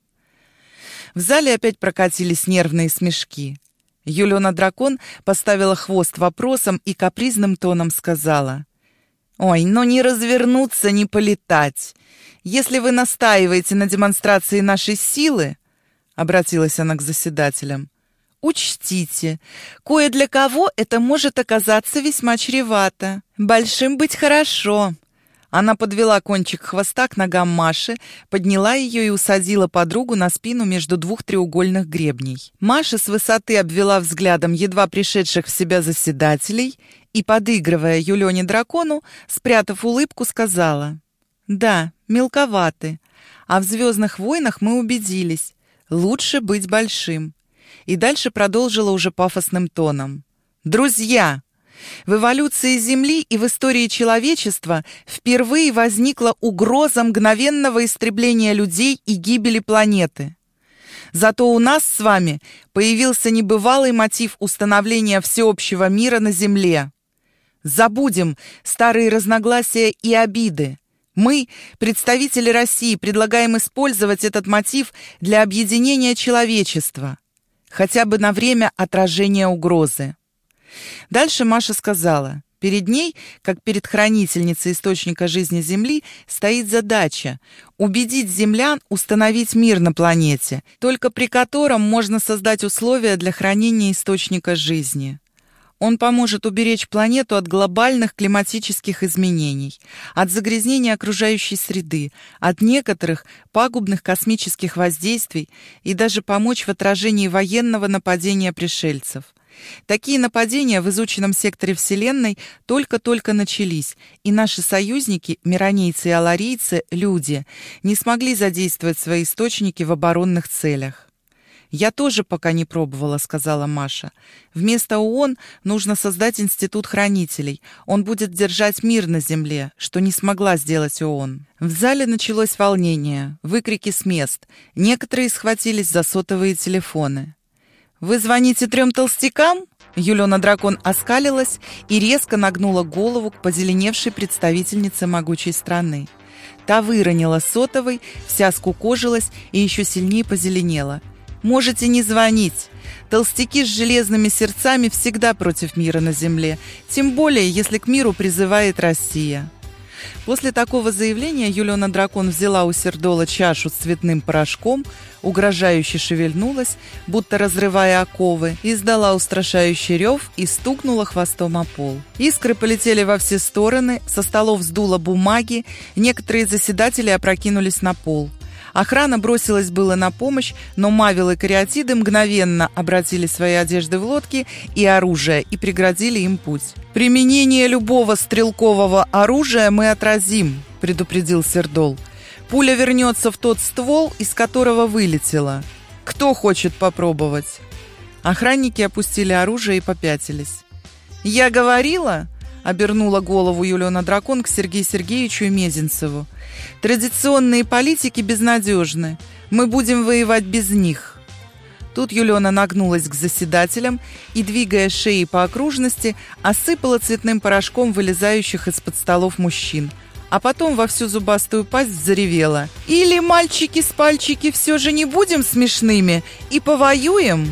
В зале опять прокатились нервные смешки. Юлиона Дракон поставила хвост вопросом и капризным тоном сказала. «Ой, но не развернуться, не полетать. Если вы настаиваете на демонстрации нашей силы, — обратилась она к заседателям, — учтите, кое для кого это может оказаться весьма чревато. Большим быть хорошо, она подвела кончик хвоста к ногам Маши, подняла ее и усадила подругу на спину между двух треугольных гребней. Маша с высоты обвела взглядом едва пришедших в себя заседателей и, подыгрывая Юлене дракону, спрятав улыбку, сказала «Да, мелковаты, а в «Звездных войнах» мы убедились, лучше быть большим». И дальше продолжила уже пафосным тоном. «Друзья!» В эволюции Земли и в истории человечества впервые возникла угроза мгновенного истребления людей и гибели планеты. Зато у нас с вами появился небывалый мотив установления всеобщего мира на Земле. Забудем старые разногласия и обиды. Мы, представители России, предлагаем использовать этот мотив для объединения человечества, хотя бы на время отражения угрозы. Дальше Маша сказала, перед ней, как перед хранительницей источника жизни Земли, стоит задача убедить землян установить мир на планете, только при котором можно создать условия для хранения источника жизни. Он поможет уберечь планету от глобальных климатических изменений, от загрязнения окружающей среды, от некоторых пагубных космических воздействий и даже помочь в отражении военного нападения пришельцев – Такие нападения в изученном секторе Вселенной только-только начались, и наши союзники, миронейцы и аларийцы, люди, не смогли задействовать свои источники в оборонных целях. «Я тоже пока не пробовала», — сказала Маша. «Вместо ООН нужно создать институт хранителей. Он будет держать мир на Земле, что не смогла сделать ООН». В зале началось волнение, выкрики с мест. Некоторые схватились за сотовые телефоны. «Вы звоните трем толстякам?» Юлена Дракон оскалилась и резко нагнула голову к позеленевшей представительнице могучей страны. Та выронила сотовой, вся скукожилась и еще сильнее позеленела. «Можете не звонить. Толстяки с железными сердцами всегда против мира на земле, тем более, если к миру призывает Россия». После такого заявления Юлиона Дракон взяла у Сердола чашу с цветным порошком, угрожающе шевельнулась, будто разрывая оковы, издала устрашающий рев и стукнула хвостом о пол. Искры полетели во все стороны, со столов сдуло бумаги, некоторые заседатели опрокинулись на пол. Охрана бросилась было на помощь, но Мавил и Кариатиды мгновенно обратили свои одежды в лодки и оружие и преградили им путь. «Применение любого стрелкового оружия мы отразим», — предупредил Сердол. «Пуля вернется в тот ствол, из которого вылетела. Кто хочет попробовать?» Охранники опустили оружие и попятились. «Я говорила?» — обернула голову Юлиона Дракон к Сергею Сергеевичу и Мезенцеву. «Традиционные политики безнадежны. Мы будем воевать без них». Тут Юлиона нагнулась к заседателям и, двигая шеей по окружности, осыпала цветным порошком вылезающих из-под столов мужчин, а потом во всю зубастую пасть заревела. «Или, мальчики с пальчики, все же не будем смешными и повоюем?»